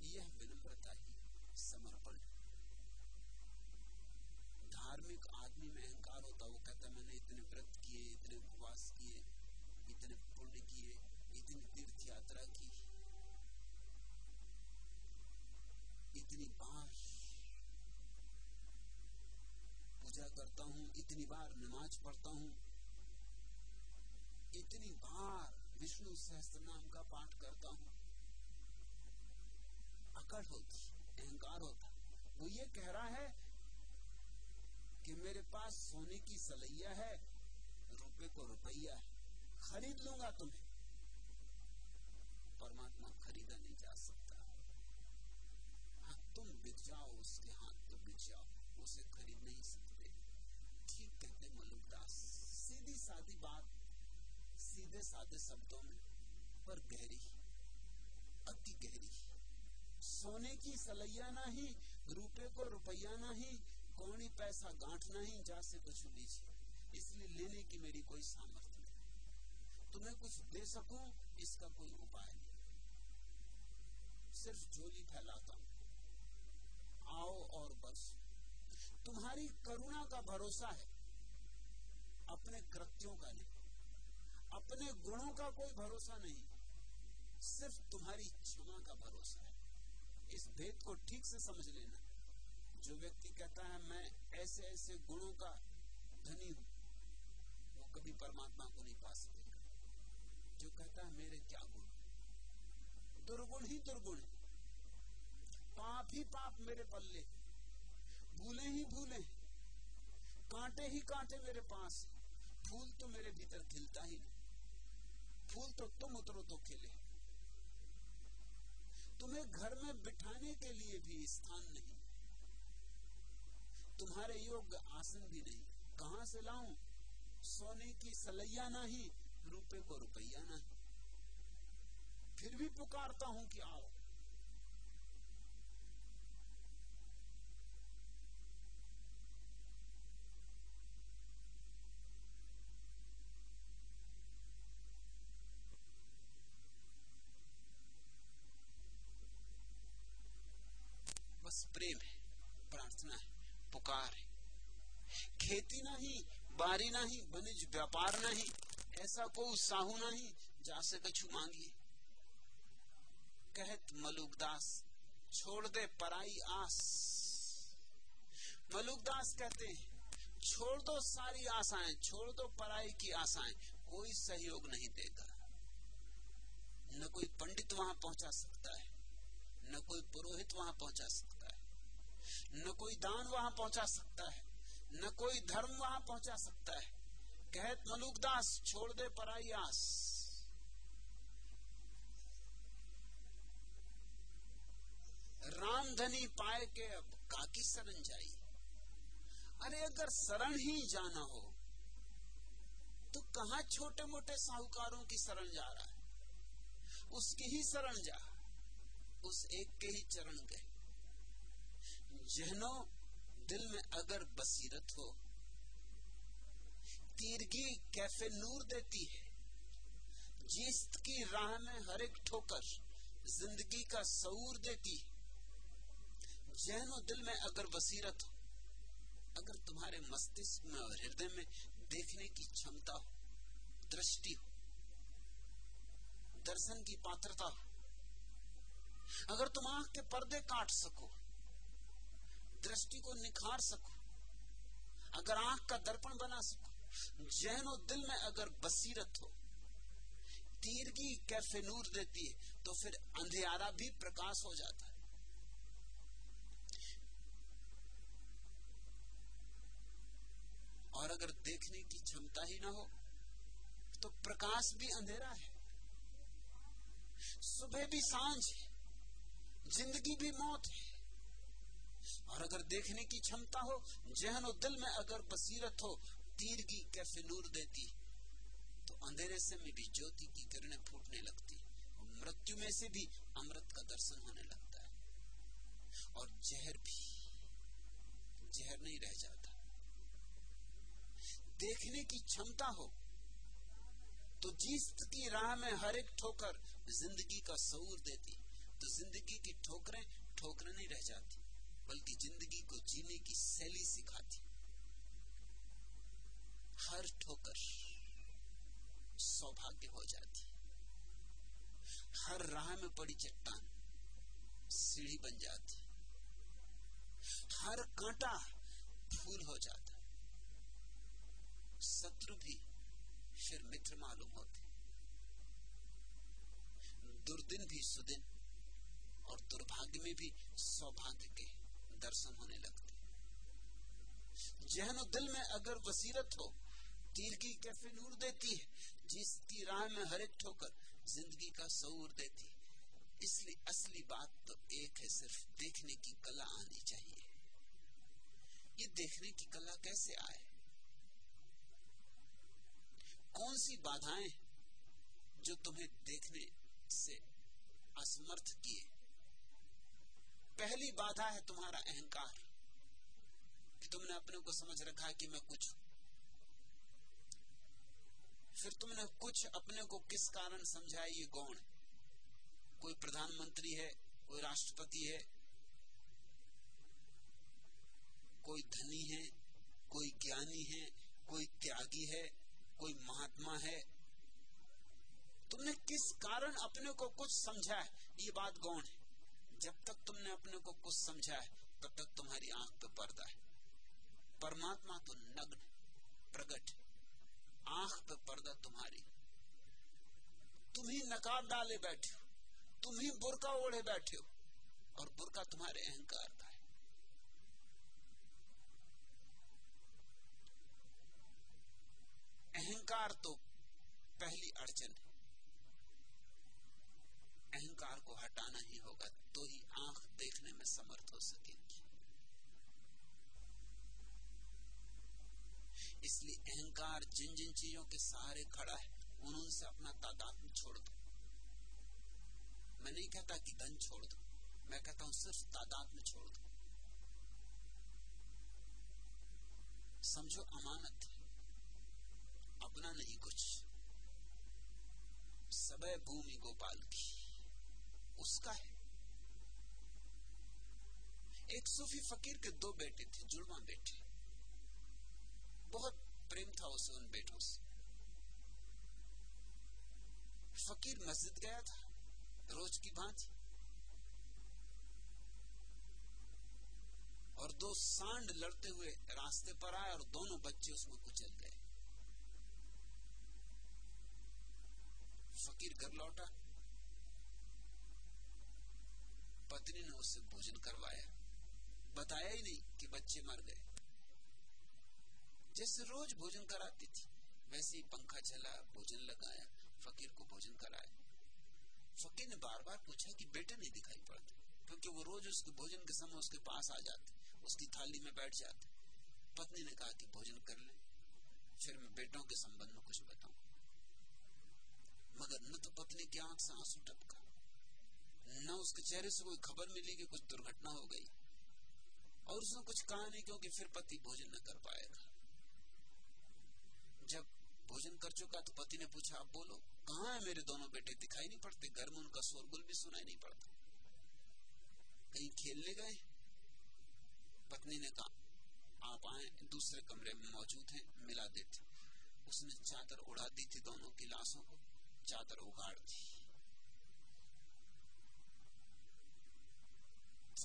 यह विनम्रता ही समर्पण धार्मिक आदमी में अहंकार होता वो कहता मैंने इतने व्रत किए, इतने उपवास किए, इतने पुण्य किए, इतनी तीर्थ यात्रा की, इतनी बार पूजा करता हूँ, इतनी बार नमाज़ पढ़ता हूँ, इतनी बार विष्णु सहस्त्र नाम का पाठ करता हूँ। अकड़ होती, अहंकार होता। वो ये कह रहा है कि मेरे पास सोने की सलैया है, रुपए को रुपया है। खरीद लूँगा तुम्हें। परमात्मा खरीदा नहीं जा सकता। हाँ तुम बिक जाओ, उसके हाथ तो बिक जाओ। उसे खरीद नहीं सकते। ठीक कहते मलुकदास। सीधी सादी बात सीधे साधे शब्दों में, पर गहरी, अति गहरी। सोने की सलैया ना ही रुपए को रुपया ना ही कौड़ी पैसा गांठना ही जा से कुछ लीजिए इसलिए लेने की मेरी कोई सामर्थ्य नहीं। तुम्हें कुछ दे सकूँ, इसका कोई उपाय नहीं। सिर्फ़ झोली फैलाता हूँ। आओ और बस। तुम्हारी करुणा का भरोसा है। अपने कृत्यों का नहीं। अपने गुणों का कोई भरोसा नहीं। सिर्फ़ तुम्हारी क्षमा का भरोसा है। इस भेद को ठीक से समझ लेना। जो व्यक्ति कहता है, मैं ऐसे ऐसे गुणों का धनी हूँ, वो कभी परमात्मा को नहीं पा सकेगा। जो कहता है, मेरे क्या गुण दुर्गुण ही दुर्गुण है। पाप ही पाप मेरे पल्ले भूले ही भूले कांटे ही कांटे मेरे पास फूल तो मेरे भीतर खिलता ही नहीं। फूल तो तुम उतरो तो खिले। तुम्हें घर में बिठाने के लिए भी स्थान नहीं। तुम्हारे योग्य आसन भी नहीं। कहा से लाऊं? सोने की सलैया नहीं, रुपए को रुपया नहीं। फिर भी पुकारता हूँ कि आओ। प्रेम है, प्रार्थना है, पुकार है। खेती नहीं, बारी नहीं बनिज व्यापार नहीं, ऐसा कोई साहू नहीं जासे कछु मांगिए कहत मलुकदास छोड़ दे पराई आस। मलुकदास कहते हैं, छोड़ दो सारी आशाएँ, छोड़ दो पराई की आशाएँ, कोई सहयोग नहीं देगा। न कोई पंडित वहाँ पहुँचा सकता है, न कोई पुरोहित वहाँ पहुँचा सकता न कोई दान वहाँ पहुँचा सकता है, न कोई धर्म वहाँ पहुँचा सकता है। कहत मलुकदास छोड़ दे पराई आस। रामधनी पाए के अब काकी शरण जाई। अरे अगर शरण ही जाना हो तो कहा छोटे मोटे साहूकारों की शरण जा रहा है? उसकी ही शरण जा, उस एक के ही चरण गए। जहनो दिल में अगर बसीरत हो, तीरगी कैफ़े नूर देती है। जीस्त की राह में हर एक ठोकर ज़िंदगी का सऊर देती है। जहनो दिल में अगर बसीरत हो, अगर तुम्हारे मस्तिष्क में और हृदय में देखने की क्षमता हो, दृष्टि हो, दर्शन की पात्रता हो, अगर तुम आँख के पर्दे काट सको दृष्टि को निखार सको, अगर आँख का दर्पण बना सको, जहनो दिल में अगर बसीरत हो, तीरगी कैफ़े नूर देती है तो फिर अंधियारा भी प्रकाश हो जाता है। और अगर देखने की क्षमता ही ना हो तो प्रकाश भी अंधेरा है। सुबह भी साँझ है, ज़िंदगी भी मौत है। और अगर देखने की क्षमता हो, जहन और दिल में अगर बसीरत हो, तीर की कैफ़े नूर देती तो अंधेरे से में भी ज्योति की किरणें फूटने लगती, और मृत्यु में से भी अमृत का दर्शन होने लगता है। और जहर भी, जहर नहीं रह जाता। देखने की क्षमता हो तो जीस्त की राह में हर एक ठोकर ज़िंदगी का सऊर देती तो ज़िंदगी की ठोकरें ठोकरें नहीं रह जाती। बल्कि ज़िंदगी को जीने की शैली सिखाती। हर ठोकर सौभाग्य हो जाती। हर राह में पड़ी चट्टान सीढ़ी बन जाती। हर कांटा फूल हो जाता। शत्रु भी फिर मित्र मालूम होते। दुर्दिन भी सुदिन और दुर्भाग्य में भी सौभाग्य के दर्शन होने लगते जहन दिल में अगर बसीरत हो, तीर की कैफ़े नूर देती है जिसकी राह में हर एक ठोकर ज़िंदगी का सऊर देती इसलिए असली बात तो एक है, सिर्फ़ देखने की कला आनी चाहिए। ये देखने की कला कैसे आए? कौन सी बाधाएँ जो तुम्हें देखने से असमर्थ किए? पहली बाधा है तुम्हारा अहंकार। कि तुमने अपने को समझ रखा कि मैं कुछ हूँ। फिर तुमने कुछ अपने को किस कारण समझा ये गौण? कोई प्रधानमंत्री है, कोई राष्ट्रपति है, कोई धनी है, कोई ज्ञानी है, कोई त्यागी है, कोई महात्मा है। तुमने किस कारण अपने को कुछ समझा है? ये बात गौण है। जब तक तुमने अपने को कुछ समझा है, तब तक तुम्हारी आँख पे पर्दा है। परमात्मा तो नग्न, प्रगट। आँख पे पर्दा तुम्हारी। तुम ही नकाब डाले बैठे हो। तुम ही बुरका ओढ़े बैठे हो। और बुरका तुम्हारे अहंकार का है। अहंकार तो पहली अड़चन है। अहंकार को हटाना ही होगा तो ही आँख देखने में समर्थ हो सकेगी। इसलिए अहंकार जिन जिन चीज़ों के सहारे खड़ा है उनसे अपना तादाद छोड़ दो। मैं नहीं कहता कि धन छोड़ दो, मैं कहता हूँ सिर्फ़ तादाद में छोड़ दो। समझो, अमानत अपना नहीं कुछ। सबे भूमि गोपाल की। उसका है। एक सूफी फकीर के दो बेटे थे जुड़वा बेटे। बहुत प्रेम था उसे उन बेटों से। फकीर मस्जिद गया था, रोज की भांति। और दो सांड लड़ते हुए रास्ते पर आए और दोनों बच्चे उसमें कुचल गए। फकीर घर लौटा। पत्नी ने उससे भोजन करवाया। बताया ही नहीं कि बच्चे मर गए। जैसे रोज भोजन कराती थी, वैसे ही पंखा चला, भोजन लगाया, फकीर को भोजन कराया। फकीर ने बार बार पूछा कि बेटे नहीं दिखाई पड़ते, क्योंकि वो रोज उसके भोजन के समय उसके पास आ जाते, उसकी थाली में बैठ जाते। पत्नी ने कहा कि भोजन कर ले, फिर मैं बेटों के संबंध में कुछ बताऊ। मगर न तो पत्नी की आँख से आँसू टपका। न उसके चेहरे से कोई खबर मिली कि कुछ दुर्घटना हो गई। और उसने कुछ कहा नहीं क्योंकि फिर पति भोजन न कर पाएगा। जब भोजन कर चुका तो पति ने पूछा, आप बोलो, कहा है मेरे दोनों बेटे? दिखाई नहीं पड़ते? घर में उनका शोरगुल भी सुनाई नहीं पड़ता। कहीं खेलने गए? पत्नी ने कहा, आप आए, दूसरे कमरे में मौजूद हैं, मिला देते। उसने चादर उड़ा दी थी दोनों की लाशों को, चादर उगाड़ दी।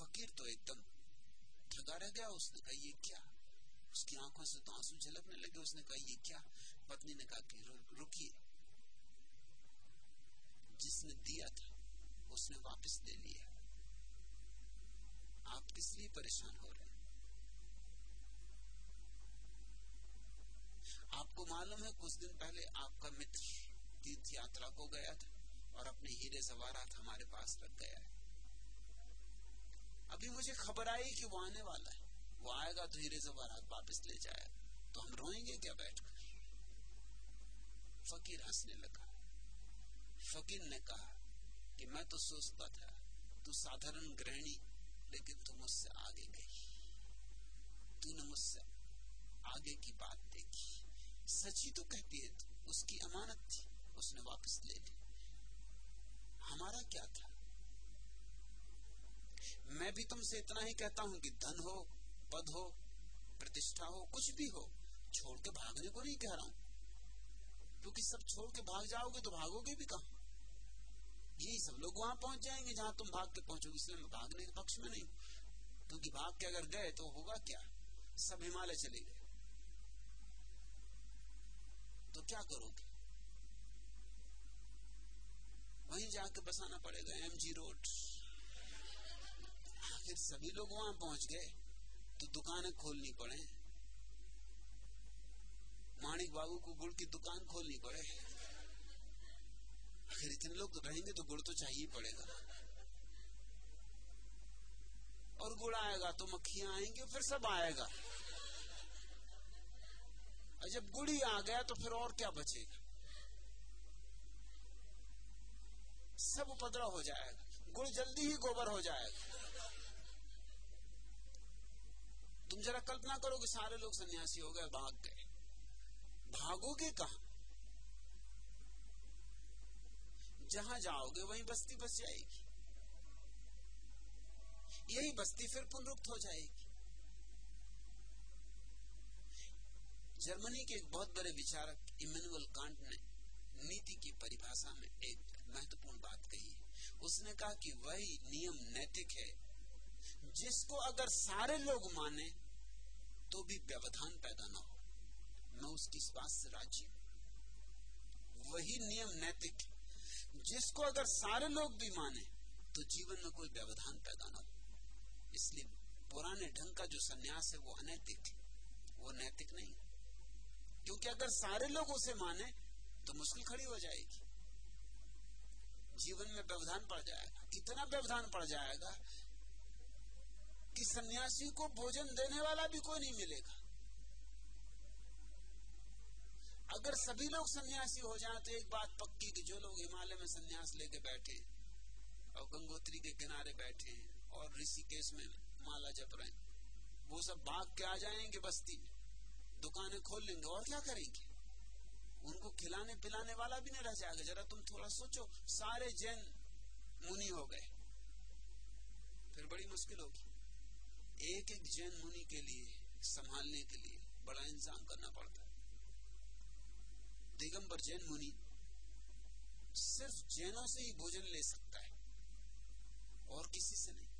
फकीर तो एकदम। ठगा रह गया, उसने कहा, ये क्या? उसकी आँखों से तो आँसू झलकने लगे, उसने कहा, ये क्या? पत्नी ने कहा कि रुकिए। जिसने दिया था, उसने वापस ले लिया आप किस लिए परेशान हो रहे आपको मालूम है, कुछ दिन पहले आपका मित्र तीर्थ यात्रा को गया था और अपने हीरे जवारात हमारे पास रख गया है। अभी मुझे खबर आई कि वो आने वाला है। वो आएगा तो हीरे जवारात वापस ले जाएगा तो हम रोएँगे क्या बैठकर फकीर हंसने लगा। फकीर ने कहा कि मैं तो सोचता था, तू साधारण गृहिणी, लेकिन तू मुझसे आगे गई। तूने मुझसे आगे की बात देखी। सची तो कहती है तू, उसकी अमानत थी, उसने वापस ले ली। हमारा क्या था? मैं भी तुमसे इतना ही कहता हूँ कि धन हो, पद हो, प्रतिष्ठा हो, कुछ भी हो, छोड़ के भागने को नहीं कह रहा हूँ। क्योंकि सब छोड़ के भाग जाओगे तो भागोगे भी कहा? यही सब लोग वहाँ पहुँच जाएँगे जहाँ तुम भाग के पहुंचोगे इसलिए मैं भागने के पक्ष में नहीं क्योंकि भाग के अगर गए तो होगा क्या? सब हिमालय चले गए। तो क्या करोगे? वहीं जाके बसाना पड़ेगा एमजी रोड आखिर सभी लोग वहाँ पहुँच गए तो दुकानें खोलनी पड़े। माणिक बाबू को गुड़ की दुकान खोलनी पड़े। आखिर इतने लोग रहेंगे तो गुड़ तो चाहिए पड़ेगा। और गुड़ आएगा तो मक्खियाँ आएँगे, फिर सब आएगा। और जब गुड़ ही आ गया तो फिर और क्या बचेगा? सब उपद्रव हो जाएगा। गुड़ जल्दी ही गोबर हो जाएगा। तुम जरा कल्पना करो कि सारे लोग सन्यासी हो गए, भाग गए। भागोगे कहा? जहाँ जाओगे, वहीं बस्ती बस जाएगी। यही बस्ती फिर पुनरुक्त हो जाएगी। जर्मनी के एक बहुत बड़े विचारक इमेनुअल कांट ने नीति की परिभाषा में एक महत्वपूर्ण बात कही उसने कहा कि वही नियम नैतिक है, जिसको अगर सारे लोग माने तो भी व्यवधान पैदा ना हो। मैं उसकी बात से राज़ी वही नियम नैतिक जिसको अगर सारे लोग भी माने तो जीवन में कोई व्यवधान पैदा ना हो। इसलिए पुराने ढंग का जो सन्यास है, वो अनैतिक वो नैतिक नहीं क्योंकि अगर सारे लोग उसे माने तो मुश्किल खड़ी हो जाएगी। जीवन में व्यवधान पड़ जाएगा। इतना व्यवधान पड़ जाएगा? कि सन्यासी को भोजन देने वाला भी कोई नहीं मिलेगा। अगर सभी लोग सन्यासी हो जाए तो एक बात पक्की कि जो लोग हिमालय में सन्यास लेके बैठे और गंगोत्री के किनारे बैठे और ऋषिकेश में माला जप रहे वो सब भाग के आ जाएँगे बस्ती में। दुकानें खोल लेंगे और क्या करेंगे? उनको खिलाने पिलाने वाला भी नहीं रह जाएगा। जरा तुम थोड़ा सोचो, सारे जैन मुनि हो गए। फिर बड़ी मुश्किल होगी। एक एक जैन मुनि के लिए संभालने के लिए बड़ा इंतज़ाम करना पड़ता है। दिगंबर जैन मुनि सिर्फ़ जैनों से ही भोजन ले सकता है और किसी से नहीं।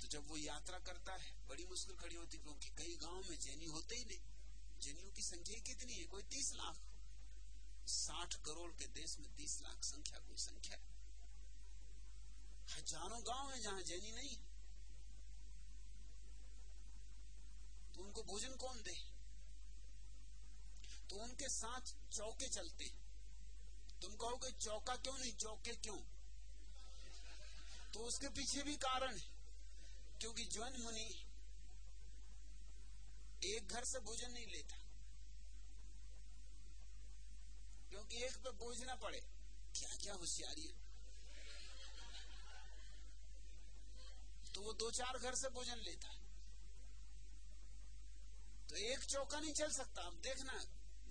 तो जब वो यात्रा करता है, बड़ी मुश्किल खड़ी होती क्योंकि कई गाँव में जैनी होते ही नहीं। जैनियों की संख्या कितनी है? कोई तीस लाख। साठ करोड़ के देश में तीस लाख संख्या, कोई संख्या है? हज़ारों गाँव है जहाँ जैनी नहीं। तो उनको भोजन कौन दे? तो उनके साथ चौके चलते। तुम कहोगे, चौका क्यों नहीं, चौके क्यों? तो उसके पीछे भी कारण है, क्योंकि जैन मुनि एक घर से भोजन नहीं लेता। क्योंकि एक पे बोझ ना पड़े। क्या क्या होशियारी है। तो वो दो चार घर से भोजन लेता है। तो एक चौका नहीं चल सकता। अब देखना,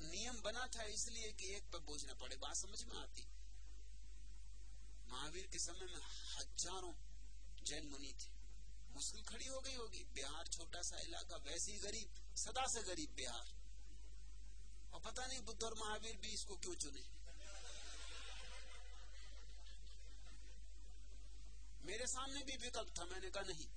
नियम बना था इसलिए कि एक पर बोझना पड़े। बात समझ में आती? महावीर के समय में हज़ारों जैन मुनि थे। मुश्किल खड़ी हो गई होगी। बिहार छोटा सा इलाका, वैसे ही गरीब, सदा से गरीब बिहार। और पता नहीं बुद्ध और महावीर भी इसको क्यों चुने? मेरे सामने भी विकल्प था, मैंने कहा नहीं।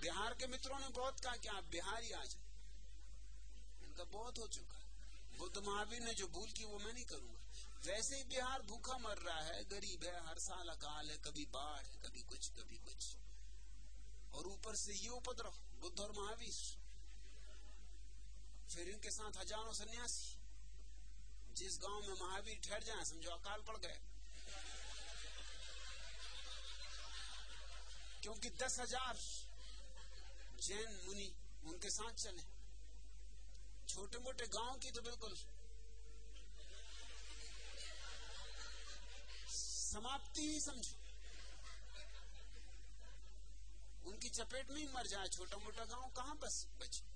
बिहार के मित्रों ने बहुत कहा कि आप बिहार ही। आ जाए इनका बहुत हो चुका बुद्ध महावीर ने जो भूल की, वो मैं नहीं करूँगा। वैसे ही बिहार भूखा मर रहा है, गरीब है, हर साल अकाल है, कभी बाढ़ है, कभी कुछ कभी कुछ। और ऊपर से ये उपद्रव, बुद्ध और महावीर। फिर इनके साथ हज़ारों सन्यासी। जिस गाँव में महावीर ठहर जाए, समझो अकाल पड़ गए। क्योंकि दस हज़ार जैन मुनि उनके साथ चले। छोटे मोटे गाँव की तो बिल्कुल समाप्ति ही समझो। उनकी चपेट में ही मर जाए छोटा मोटा गाँव कहाँ बस बचे?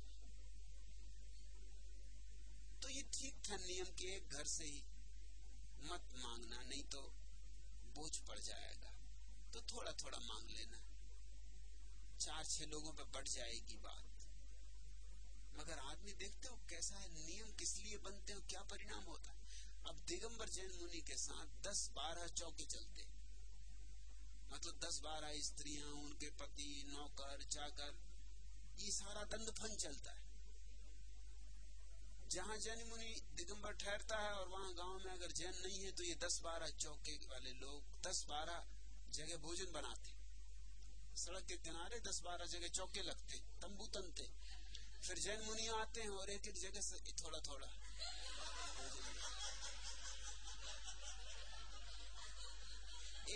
तो ये ठीक था नियम के घर से ही। मत मांगना, नहीं तो बोझ पड़ जाएगा। तो थोड़ा थोड़ा मांग लेना। चार छह लोगों पर बढ़ जाएगी बात। मगर आदमी देखते हो कैसा है, नियम किस लिए बनते हो, क्या परिणाम होता है? अब दिगंबर जैन मुनि के साथ दस बारह चौके चलते। मतलब दस बारह स्त्रियाँ, उनके पति, नौकर चाकर ये सारा दंड फन चलता है। जहाँ जैन मुनि दिगंबर ठहरता है और वहाँ गाँव में अगर जैन नहीं है तो ये दस बारह चौके वाले लोग दस बारह जगह भोजन बनाते। सड़क के किनारे दस बारह जगह चौके लगते तंबू तनते फिर जैन मुनि आते हैं और एक एक जगह से थोड़ा थोड़ा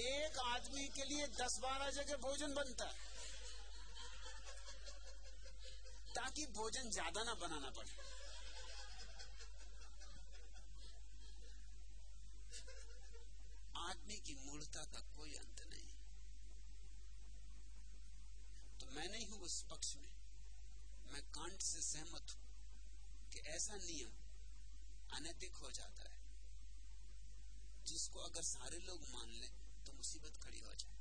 एक आदमी के लिए दस बारह जगह भोजन बनता है, ताकि भोजन ज़्यादा ना बनाना पड़े। आदमी की मूर्ता का कोई अंत नहीं। तो मैं नहीं हूँ उस पक्ष में। मैं कांट से सहमत हूँ कि ऐसा नियम अनैतिक हो जाता है। जिसको अगर सारे लोग मान लें तो मुसीबत खड़ी हो जाए।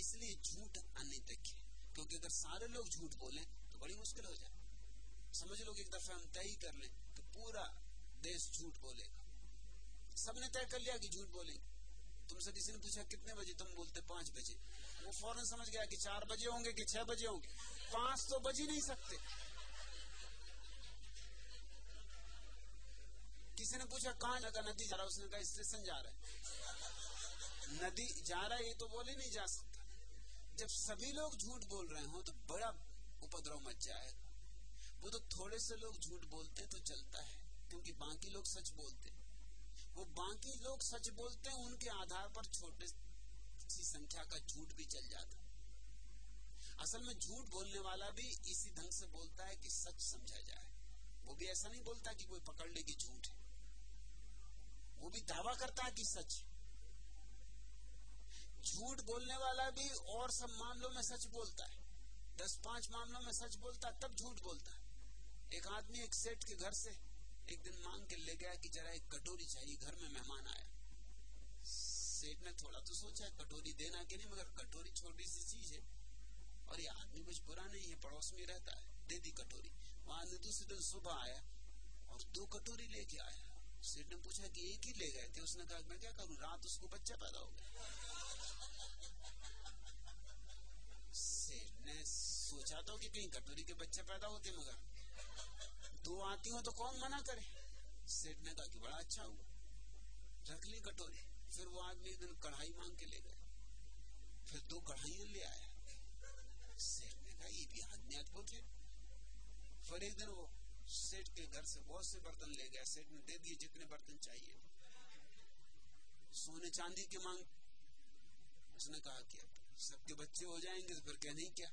इसलिए झूठ अनैतिक है। क्योंकि अगर सारे लोग झूठ बोले तो बड़ी मुश्किल हो जाए। समझ लो कि एक दफ़ा हम तय कर लें तो पूरा देश झूठ बोलेगा। सबने तय कर लिया कि झूठ बोलेंगे। तुमसे किसी ने पूछा, कितने बजे? तुम बोलते पाँच बजे। वो फ़ौरन समझ गया कि चार बजे होंगे कि छह बजे होंगे। पाँच तो बज ही नहीं सकते। किसी ने पूछा, कहा जाकर नदी जा रहा उसने कहा, स्टेशन जा रहा है। नदी जा रहा है तो बोले नहीं जा सकता। जब सभी लोग झूठ बोल रहे हो तो बड़ा उपद्रव मच जाएगा वो तो थोड़े से लोग झूठ बोलते तो चलता है। क्योंकि बाकी लोग सच बोलते वो बाकी लोग सच बोलते हैं, उनके आधार पर छोटे सी संख्या का झूठ भी चल जाता असल में झूठ बोलने वाला भी इसी ढंग से बोलता है कि सच समझा जाए। वो भी ऐसा नहीं बोलता कि कोई पकड़ ले कि झूठ है। वो भी दावा करता है कि सच झूठ बोलने वाला भी और सब मामलों में सच बोलता है। दस पाँच मामलों में सच बोलता है, तब झूठ बोलता है। एक आदमी एक सेठ के घर से एक दिन मांग के ले गया कि जरा एक कटोरी चाहिए, घर में मेहमान आया सेठ ने थोड़ा तो सोचा, कटोरी देना कि नहीं, मगर कटोरी छोटी सी चीज़ है। और ये आदमी कुछ बुरा नहीं है, पड़ोस में रहता है। दे दी कटोरी। वहाँ दूसरे दिन सुबह आया और दो कटोरी लेके आया। सेठ ने पूछा कि एक ही ले गए थे? उसने कहा, मैं क्या करूँ? रात उसको बच्चा पैदा हो गया सेठ ने सोचा तो कि कहीं कटोरी के बच्चे पैदा होते, मगर दो आती हो तो कौन मना करे? सेठ ने कहा कि बड़ा अच्छा हुआ रख ली कटोरी। फिर वो आदमी दिन कढ़ाई मांग के ले गए। फिर दो कढ़ाइया ले आया। सेठ ने कहा, ये भी आदमी अद्भुत है। फिर एक दिन वो सेठ के घर से बहुत से बर्तन ले गया। सेठ ने दे दिए जितने बर्तन चाहिए। सोने चांदी के मांग। उसने कहा कि सबके बच्चे हो जाएँगे तो फिर क्या नहीं क्या।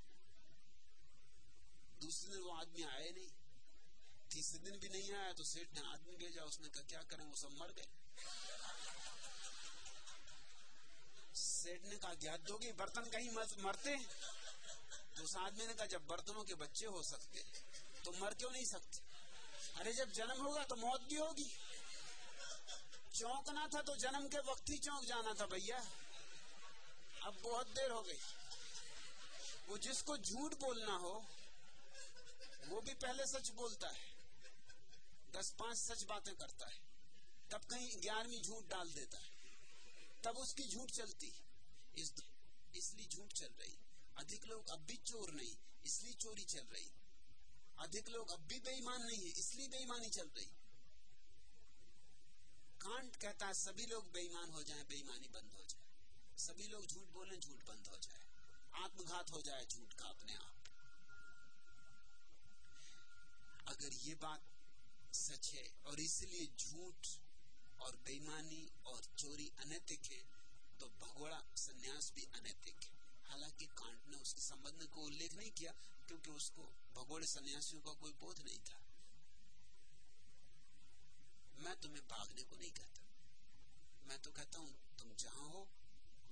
दूसरे दिन वो आदमी आए नहीं। तीसरे दिन भी नहीं आया तो सेठ ने आदमी भेजा, उसने कहा, क्या करें? वो सब मर गए। सेठ ने कहा ध्यान दोगे, बर्तन कहीं मरते तो उस आदमी ने कहा, जब बर्तनों के बच्चे हो सकते तो मर क्यों नहीं सकते? अरे, जब जन्म होगा तो मौत भी होगी। चौंकना था तो जन्म के वक्त ही चौंक जाना था भैया। अब बहुत देर हो गई। वो जिसको झूठ बोलना हो, वो भी पहले सच बोलता है। दस पाँच सच बातें करता है। तब कहीं ग्यारहवीं झूठ डाल देता है। तब उसकी झूठ चलती। इस इसलिए झूठ चल रही। अधिक लोग अब भी चोर नहीं, इसलिए चोरी चल रही। अधिक लोग अब भी बेईमान नहीं है, इसलिए बेईमानी चल रही। कांट कहता है, सभी लोग बेईमान हो जाए, बेईमानी बंद हो जाए। सभी लोग झूठ बोले, झूठ बंद हो जाए। आत्मघात हो जाए, झूठ का अपने आप। अगर ये बात सच है। और इसलिए झूठ और बेईमानी और चोरी अनैतिक है तो भगोड़ा सन्यास भी अनैतिक है। हालाँकि कांट ने उसके संबंध को उल्लेख नहीं किया, क्योंकि उसको भगोड़े सन्यासियों का कोई बोध नहीं था। मैं तुम्हें भागने को नहीं कहता। मैं तो कहता हूँ, तुम जहाँ हो,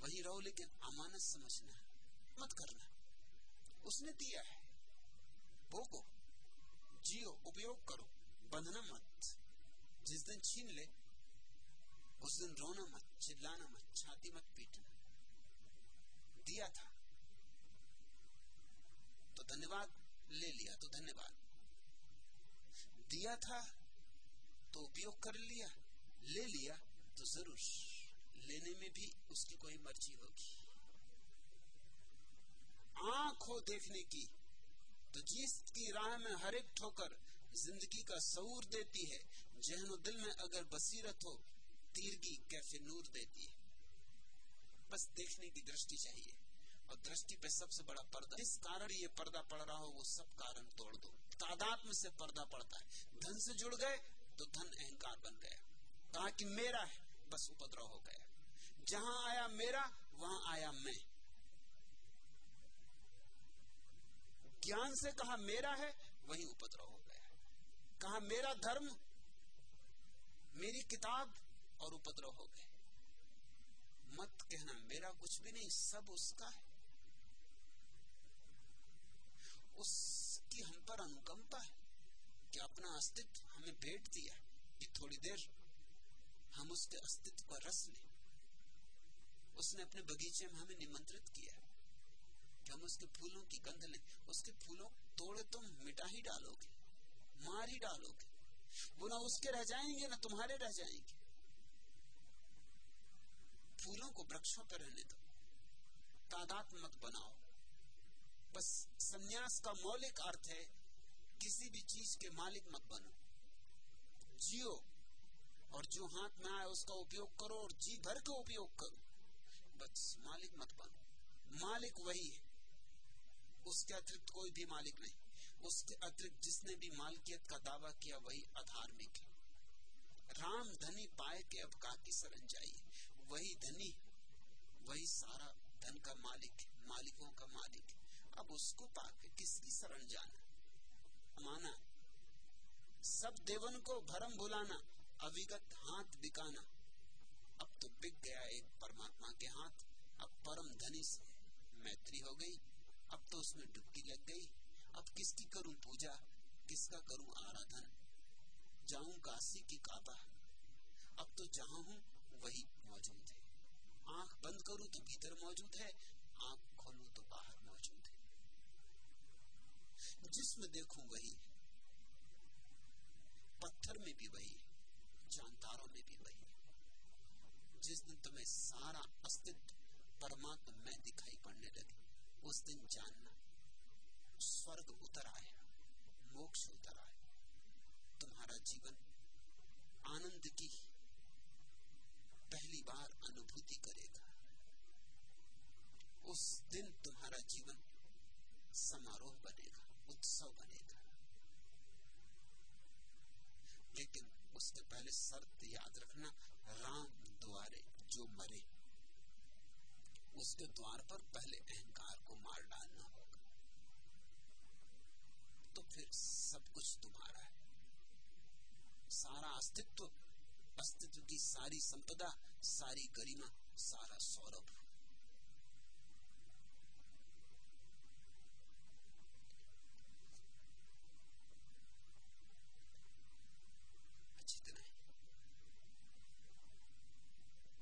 वही रहो, लेकिन अमानत समझना, मत करना। उसने दिया है। भोगो, जियो, उपयोग करो। बंधना मत। जिस दिन छीन ले, उस दिन रोना मत, चिल्लाना मत, छाती मत पीटना। दिया था तो धन्यवाद ले लिया तो धन्यवाद। दिया था तो उपयोग कर लिया, ले लिया तो ज़रूर। लेने में भी उसकी कोई मर्ज़ी होगी। आँख हो देखने की तो जिस की राह में हर एक ठोकर ज़िंदगी का सऊर देती है। जहनो दिल में अगर बसीरत हो तीरगी कैफ़े नूर देती है। बस देखने की दृष्टि चाहिए। और दृष्टि पे सबसे बड़ा पर्दा, जिस कारण ये पर्दा पड़ रहा हो, वो सब कारण तोड़ दो। तादाद में से पर्दा पड़ता है। धन से जुड़ गए तो धन अहंकार बन गया। कहा कि मेरा है, बस उपद्रव हो गया। जहाँ आया मेरा, वहाँ आया मैं। ज्ञान से कहा मेरा है, वही उपद्रव हो कहा, मेरा धर्म मेरी किताब और उपद्रव हो गए। मत कहना, मेरा कुछ भी नहीं, सब उसका है। उसकी हम पर अनुकंपा है कि अपना अस्तित्व हमें भेंट दिया कि थोड़ी देर हम उसके अस्तित्व का रस लें। उसने अपने बगीचे में हमें निमंत्रित किया कि हम उसके फूलों की गंध लें। उसके फूलों तोड़े तुम मिटा ही डालोगे। मार ही डालोगे। वो ना उसके रह जाएँगे ना, तुम्हारे रह जाएँगे। फूलों को वृक्षों पर रहने दो। तादाद मत बनाओ। बस सन्यास का मौलिक अर्थ है, किसी भी चीज़ के मालिक मत बनो। जियो, और जो हाथ में आए उसका उपयोग करो, और जी भर के उपयोग करो। बस मालिक मत बनो। मालिक वही है। उसके अतिरिक्त कोई भी मालिक नहीं। उसके अतिरिक्त जिसने भी मालकियत का दावा किया, वही अधार्मिक है राम धनी पाए के अब का की शरण जाइए। वही धनी, वही सारा धन का मालिक, मालिकों का मालिक। अब उसको पाके किसकी शरण जाना? माना, सब देवन को भरम भुलाना, अविगत हाथ बिकाना। अब तो बिक गया एक परमात्मा के हाथ। अब परम धनी से मैत्री हो गई। अब तो उसमें डुबकी लग गई। अब किसकी करूँ पूजा? किसका करूँ आराधन? जाऊँ काशी की काबा? अब तो जहाँ हूँ, वही मौजूद है। आँख बंद करूँ तो भीतर मौजूद है, आँख खोलूं तो बाहर मौजूद है। जिसमें देखूँ वही, पत्थर में भी वही जानतारों में भी वही। जिस दिन तुम्हें सारा अस्तित्व परमात्मा में दिखाई पड़ने लगे, उस दिन जानना स्वर्ग उतर आया मोक्ष उतर आया तुम्हारा जीवन आनंद की पहली बार अनुभूति करेगा। उस दिन तुम्हारा जीवन समारोह बनेगा, उत्सव बनेगा। लेकिन उसके पहले शर्त याद रखना, राम द्वारे जो मरे, उसके द्वार पर पहले अहंकार को मार डालना। फिर सब कुछ तुम्हारा है। सारा अस्तित्व अस्तित्व की सारी संपदा, सारी गरिमा, सारा सौरभ।